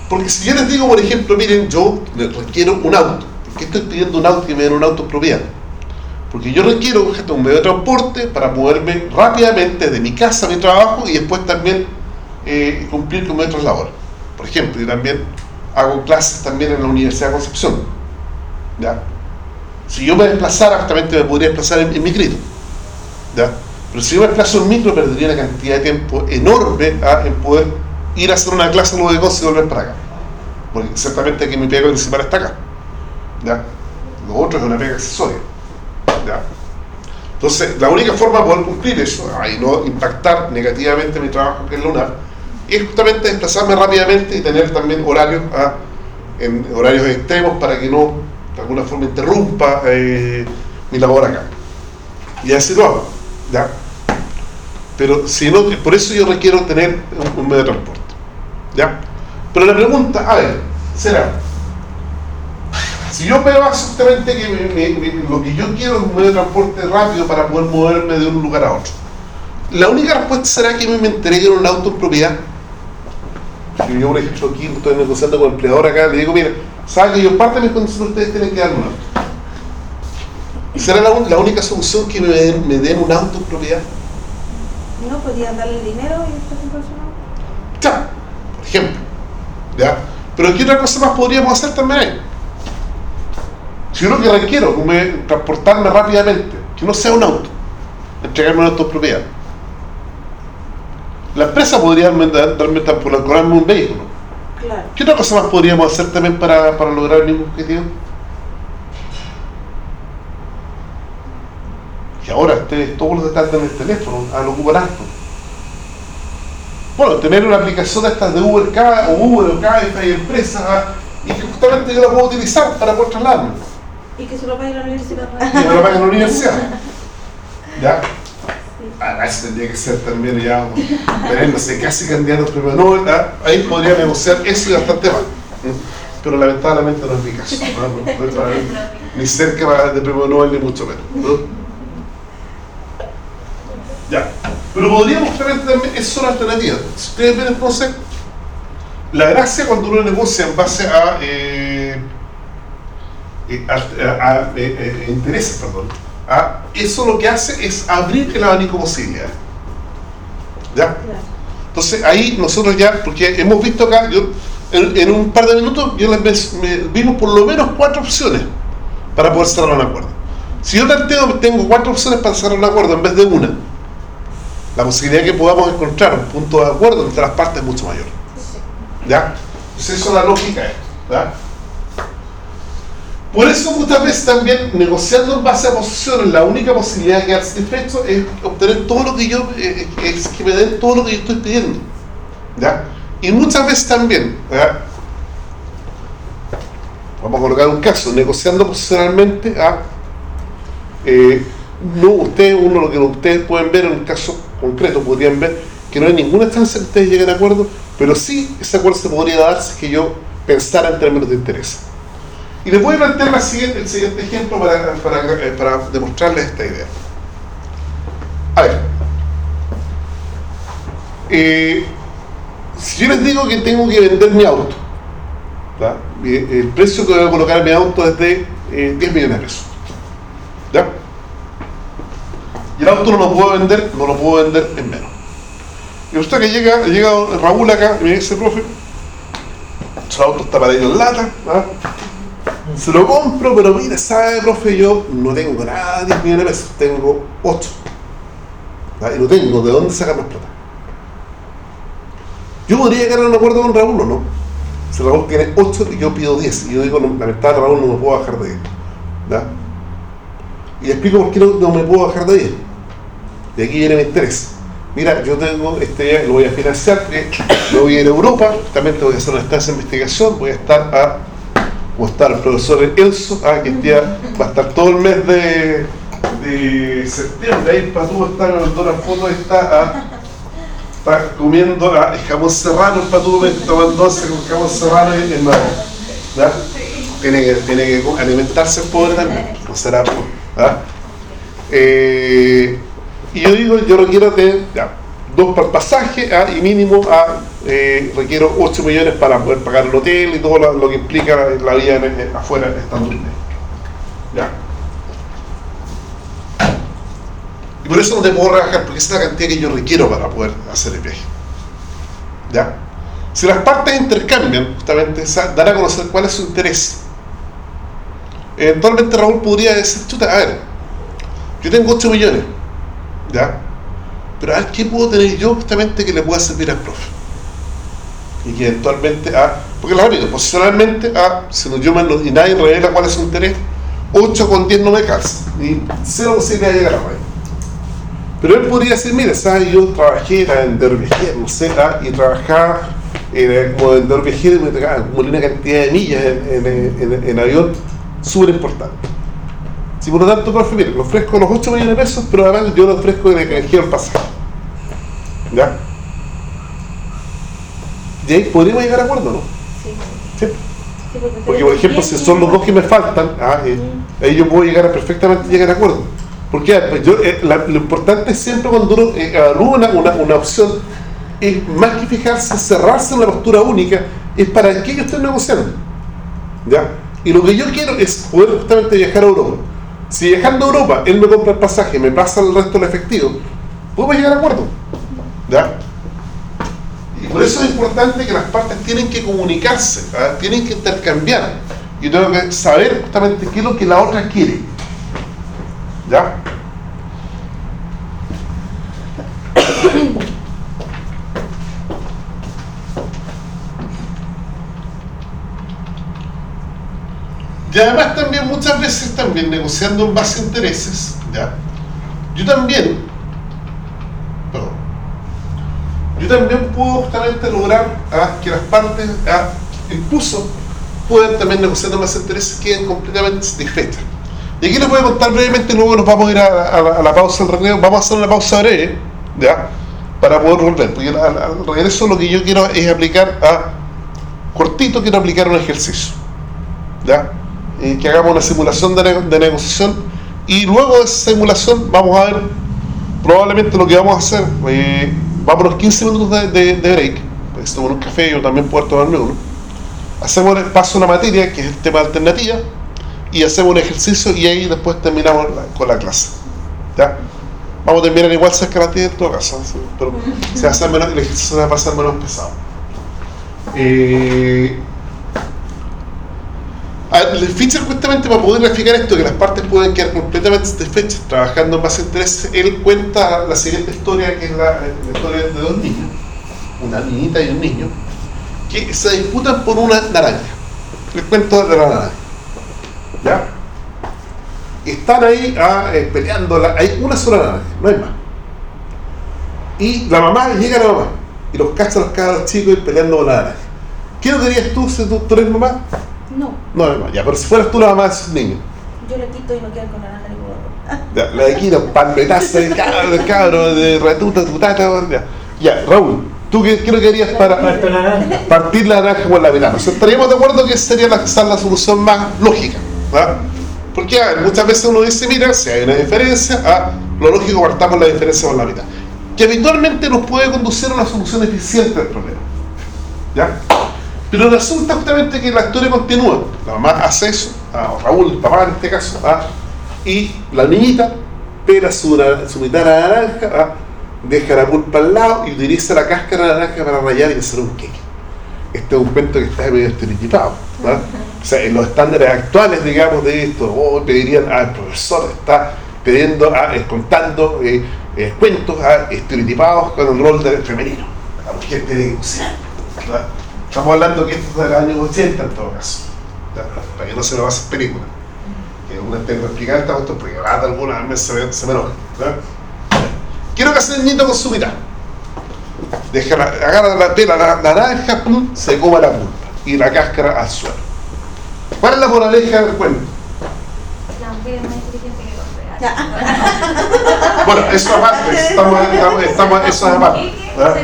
Porque si yo les digo, por ejemplo, miren, yo le requiero un auto. ¿Por qué estoy pidiendo un auto que me den un auto propiedad? Porque yo requiero un medio de transporte para moverme rápidamente de mi casa a mi trabajo y después también eh, cumplir con otras labores. Por ejemplo, yo también hago clases también en la Universidad de Concepción. ¿Ya? Si yo me desplazara, justamente me podría desplazar en, en micrito. ¿Ya? Pero si yo me desplazo en micro, perdería una cantidad de tiempo enorme ¿ah? en poder ir a hacer una clase de cosas y volver para acá. Porque ciertamente aquí mi pega principal está acá. ¿Ya? Lo otro es una pega accesoria. ¿Ya? Entonces, la única forma de poder cumplir eso ah, y no impactar negativamente mi trabajo que es lunar es justamente desplazarme rápidamente y tener también horarios ah, en horarios extremos para que no de alguna forma interrumpa eh, mi labor acá. Y así lo hago. ¿ya? Pero si no, por eso yo requiero tener un, medio de transporte. ¿ya? Pero la pregunta, a ver, será, si yo veo absolutamente que lo que yo quiero es un medio de transporte rápido para poder moverme de un lugar a otro, la única respuesta será que me, me entreguen un auto en propiedad. Yo, por ejemplo, aquí estoy negociando con el empleador acá, le digo, mira, sabe que yo parte de mis condiciones ustedes tienen que darme un auto. ¿Será la, única solución que me den, me den un auto en propiedad? No podían darle el dinero y después comprarse un auto. Ya, por ejemplo. ¿Ya? Pero ¿qué otra cosa más podríamos hacer también ahí? Si yo lo que requiero me- transportarme rápidamente, que no sea un auto, entregarme un auto en propiedad. La empresa podría por cobrarme un vehículo. Claro. ¿Qué otra cosa más podríamos hacer también para, para lograr el mismo objetivo? Y ahora ustedes todos los detalles en el teléfono, a lo Uber harto. Bueno, tener una aplicación de estas de Uber K o Uber o Cabify empresas ah, y que justamente yo la puedo utilizar para poder trasladarme. Y que se lo pague la universidad. Y me lo pagan en la universidad. [laughs] ¿Ya? Ah, eso tendría que ser también ya, tener, no sé, casi candidato Nobel, ah, ahí podría negociar eso y bastante. ¿Mm? Pero lamentablemente no es mi caso. ¿no? No ni cerca de premio Nobel ni mucho menos. ¿no? Ya. Pero podríamos justamente también, esas son alternativas. Si ustedes ven entonces, la gracia cuando uno negocia en base a, eh, eh, a, eh, intereses, perdón, a- eso lo que hace es abrir el abanico de posibilidades. ¿Ya? Entonces ahí nosotros ya, porque hemos visto acá, yo, en, en un par de minutos, yo les me- vimos por lo menos cuatro opciones para poder cerrar un acuerdo. Si yo planteo tengo cuatro opciones para cerrar un acuerdo en vez de una, la posibilidad que podamos encontrar un punto de acuerdo entre las partes es mucho mayor. ¿Ya? Entonces eso es la lógica. ¿ya? Por eso muchas veces también negociando en base a posiciones, la única posibilidad de quedar satisfecho es obtener todo lo que yo, eh, es que me den todo lo que yo estoy pidiendo. ¿Ya? Y muchas veces también, vamos a colocar un caso, negociando posicionalmente eh, no ustedes, uno lo que ustedes pueden ver en un caso concreto, podrían ver que no hay ninguna chance de que ustedes lleguen a acuerdo, pero sí ese acuerdo se podría dar si que yo pensara en términos de interés. Y les voy a plantear el siguiente ejemplo para, para, eh, para demostrarles esta idea. A ver, eh, si yo les digo que tengo que vender mi auto, el precio que voy a colocar en mi auto es de eh, 10 millones de pesos. ¿Ya? Y el auto no lo puedo vender, no lo puedo vender en menos. Y resulta que llega, llega Raúl acá y me dice, profe, su auto está para ir en lata, ¿ah? Se lo compro, pero mire, sabe, profe, yo no tengo nada de 10 millones de pesos, tengo 8. ¿ah? Y no tengo, ¿de dónde sacar más plata? Yo podría llegar a un acuerdo con Raúl o no. Si Raúl tiene 8 y yo pido 10, y yo digo, no, lamentablemente Raúl no me puedo bajar de 10. ¿ya? Y le explico por qué no, me puedo bajar de 10. De aquí viene mi interés. Mira, yo tengo este viaje, lo voy a financiar, me voy a ir a Europa, también te voy a hacer una estancia de investigación, voy a estar a, a estar el profesor Elso, ah, que este va a estar todo el mes de, de septiembre, ahí para tú estar en el doctor foto está, ah, está comiendo ah, jamón serrano, el patú me está once con jamón serrano Madrid. ¿ya? Tiene que, tiene que alimentarse el pobre también, no será. Eh, y yo digo, yo requiero tener ya, dos el pasaje ah, y mínimo ah, eh, requiero 8 millones para poder pagar el hotel y todo lo, que implica la vida en- en- afuera estando en Ya. Y por eso no te puedo rebajar, porque esa es la cantidad que yo requiero para poder hacer el viaje. ¿Ya? Si las partes intercambian, justamente, dar a conocer cuál es su interés. Eventualmente Raúl podría decir, chuta, a ver, yo tengo 8 millones, ¿ya? Pero a ver, ¿qué puedo tener yo justamente que le pueda servir al profe? Y que eventualmente, ah, porque repito, posicionalmente, ah, si no, yo me, y nadie revela cuál es su interés, 8 con 10 no me calza, ni cero posibilidad de llegar a raíz. Pero él podría decir, mira, ¿sabes? yo trabajé era vendedor viajero, no sé, y trabajaba como vendedor viajero y me tocaba como una cantidad de millas en, en, en, en avión súper importante. Si por lo tanto, profe, mire, le ofrezco los 8 millones de pesos, pero además yo le ofrezco el extranjero el pasaje. ¿Ya? Y ahí podríamos llegar a acuerdo, ¿no? Sí. ¿Sí? Sí, porque Porque, por ejemplo, si son los dos que me faltan, ah, eh, ahí yo puedo llegar a perfectamente llegar a acuerdo. Porque pues, yo, eh, la- lo importante es siempre cuando uno eh, una, una, una opción, es más que fijarse, cerrarse en una postura única, es para qué yo estoy negociando. ¿Ya? Y lo que yo quiero es poder justamente viajar a Europa. Si viajando a Europa, él me compra el pasaje, me pasa el resto del efectivo, podemos llegar a acuerdo. ¿Ya? Y por eso es importante que las partes tienen que comunicarse, ¿ah? tienen que intercambiar. Yo tengo que saber justamente qué es lo que la otra quiere. ¿Ya? Y además también muchas veces también negociando en base a intereses, ¿ya? Yo también, perdón, yo también puedo justamente lograr ah, que las partes, ah, incluso puedan también negociando más intereses, queden completamente satisfechas. Y aquí les voy a contar brevemente, luego nos vamos a ir a, la, pausa del recreo, vamos a hacer una pausa breve, ¿ya? Para poder volver, porque al, regreso lo que yo quiero es aplicar a, cortito quiero aplicar un ejercicio, ¿ya? Eh, que hagamos una simulación de negociación y luego de esa simulación vamos a ver probablemente lo que vamos a hacer, eh, vamos a los 15 minutos de, break, pues tomar un café, yo también puedo tomarme uno. Hacemos el paso una materia, que es el tema de alternativa, y hacemos un ejercicio y ahí después terminamos con la clase. ¿Ya? Vamos a terminar igual cerca de la en todo caso, pero se hacer menos, el ejercicio se va a pasar menos pesado. Eh, el feature justamente para poder graficar esto, que las partes pueden quedar completamente satisfechas trabajando en base a intereses, él cuenta la siguiente historia, que es la, historia de dos niños, una niñita y un niño, que se disputan por una naranja. El cuento de la naranja. ¿Ya? Están ahí ah, eh, peleando, la- hay una sola naranja, no hay más. Y la mamá, llega la mamá, y los cacha a los cabros chicos y peleando con la naranja. ¿Qué querías tú si tú, tú eres mamá? No, No, no, ya, pero si fueras tú la mamá de esos niños, yo le quito y no quedan con naranja ni con ya, la de aquí, los palmetazos de cabros, cabros, de retuta, tutata, ya. Ya, Raúl, ¿tú qué, qué lo querías para partir la naranja por la mitad? O sea, estaríamos de acuerdo que sería la, quizás la solución más lógica, ¿verdad? Porque a ver, muchas veces uno dice, mira, si hay una diferencia, ah, lo lógico partamos la diferencia por la mitad. Que habitualmente nos puede conducir a una solución eficiente del problema. ¿Ya? Pero resulta justamente que la historia continúa. La mamá hace eso, a Raúl, el papá en este caso, ¿ah? y la niñita pela su, su mitad de la naranja, ¿ah? deja la pulpa al lado y utiliza la cáscara de la naranja para rayar y hacer un queque. Este es un cuento que está medio estereotipado. ¿verdad? O sea, en los estándares actuales, digamos, de esto, oh, pedirían al profesor, está pidiendo, ah, contando eh, eh, cuentos ah, estereotipados con el rol del femenino. La mujer tiene que cocinar. Estamos hablando que esto es de los años 80 en todo caso. Para que no se lo hacer película. Que una tengo que explicar esta cuestión porque alguna vez se me, se me enoja. ¿verdad? Quiero que hacer el niño con su mitad. Deja la, agarra la pela, la, la naranja, pum, se coma la pulpa y la cáscara al suelo. ¿Cuál es la moraleja del cuento? La mujer es más inteligente que. Bueno, eso aparte, estamos, estamos, estamos- eso es aparte. ¿Y qué? ¿verdad?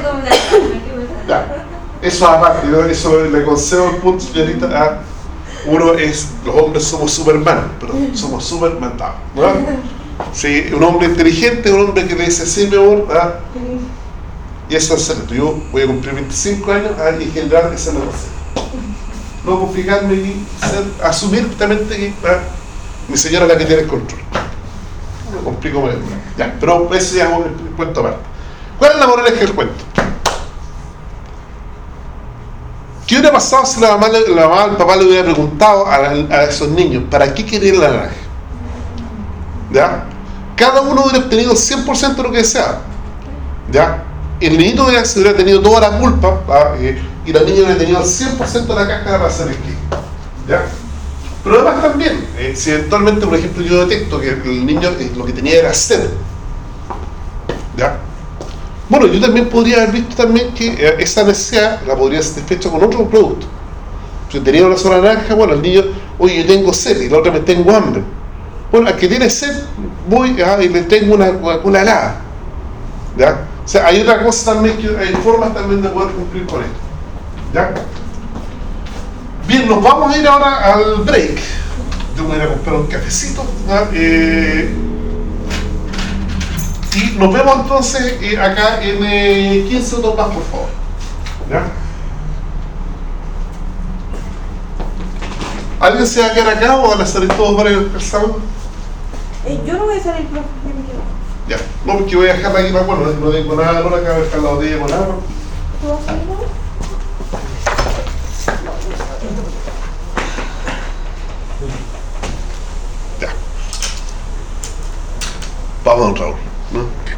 Ya. Eso aparte, yo eso le concedo el punto, señorita, a uno es, los hombres somos Superman, pero [laughs] somos super mandados. ¿verdad? Sí, un hombre inteligente, un hombre que le dice, sí, mi amor, ¿verdad? y eso es cierto. Yo voy a cumplir 25 años ¿verdad? y en general esa es la cosa. No complicarme y ser- asumir justamente que ¿verdad? mi señora es la que tiene el control. No me complico más. Ya, pero ese ya es un cuento aparte. ¿Cuál es la moraleja del cuento? ¿Qué hubiera pasado si la mamá, la el papá le hubiera preguntado a, esos niños para qué querían la naranja? ¿Ya? Cada uno hubiera obtenido el 100% de lo que deseaba. ¿Ya? El niñito hubiera, tenido toda la culpa ¿ah? Y la niña hubiera tenido el 100% de la cáscara para hacer el qué. ¿Ya? Pero además también, eh, si eventualmente, por ejemplo, yo detecto que el niño eh, lo que tenía era sed, ¿Ya? Bueno, yo también podría haber visto también que eh, esa necesidad la podría satisfecha con otro producto. Si tenía una sola naranja, bueno, el niño, oye, yo tengo sed y la otra me tengo hambre. Bueno, al que tiene sed, voy ah, y le tengo una Coca-Cola helada. ¿Ya? O sea, hay otra cosa también, que hay formas también de poder cumplir con esto. ¿Ya? Bien, nos vamos a ir ahora al break. Yo voy a ir a comprar un cafecito. ¿ya? Eh, y nos vemos entonces eh, acá en eh, 15 minutos más, por favor. ¿Ya? ¿Alguien se va a quedar acá o van a salir todos para el salón? Eh, yo no voy a salir, profe. yo me quedo. Ya. No, porque voy a dejarla aquí, bueno, no tengo nada, no acá voy a dejar la botella con agua. ¿Tú vas a salir? Ya. Vamos, Raúl.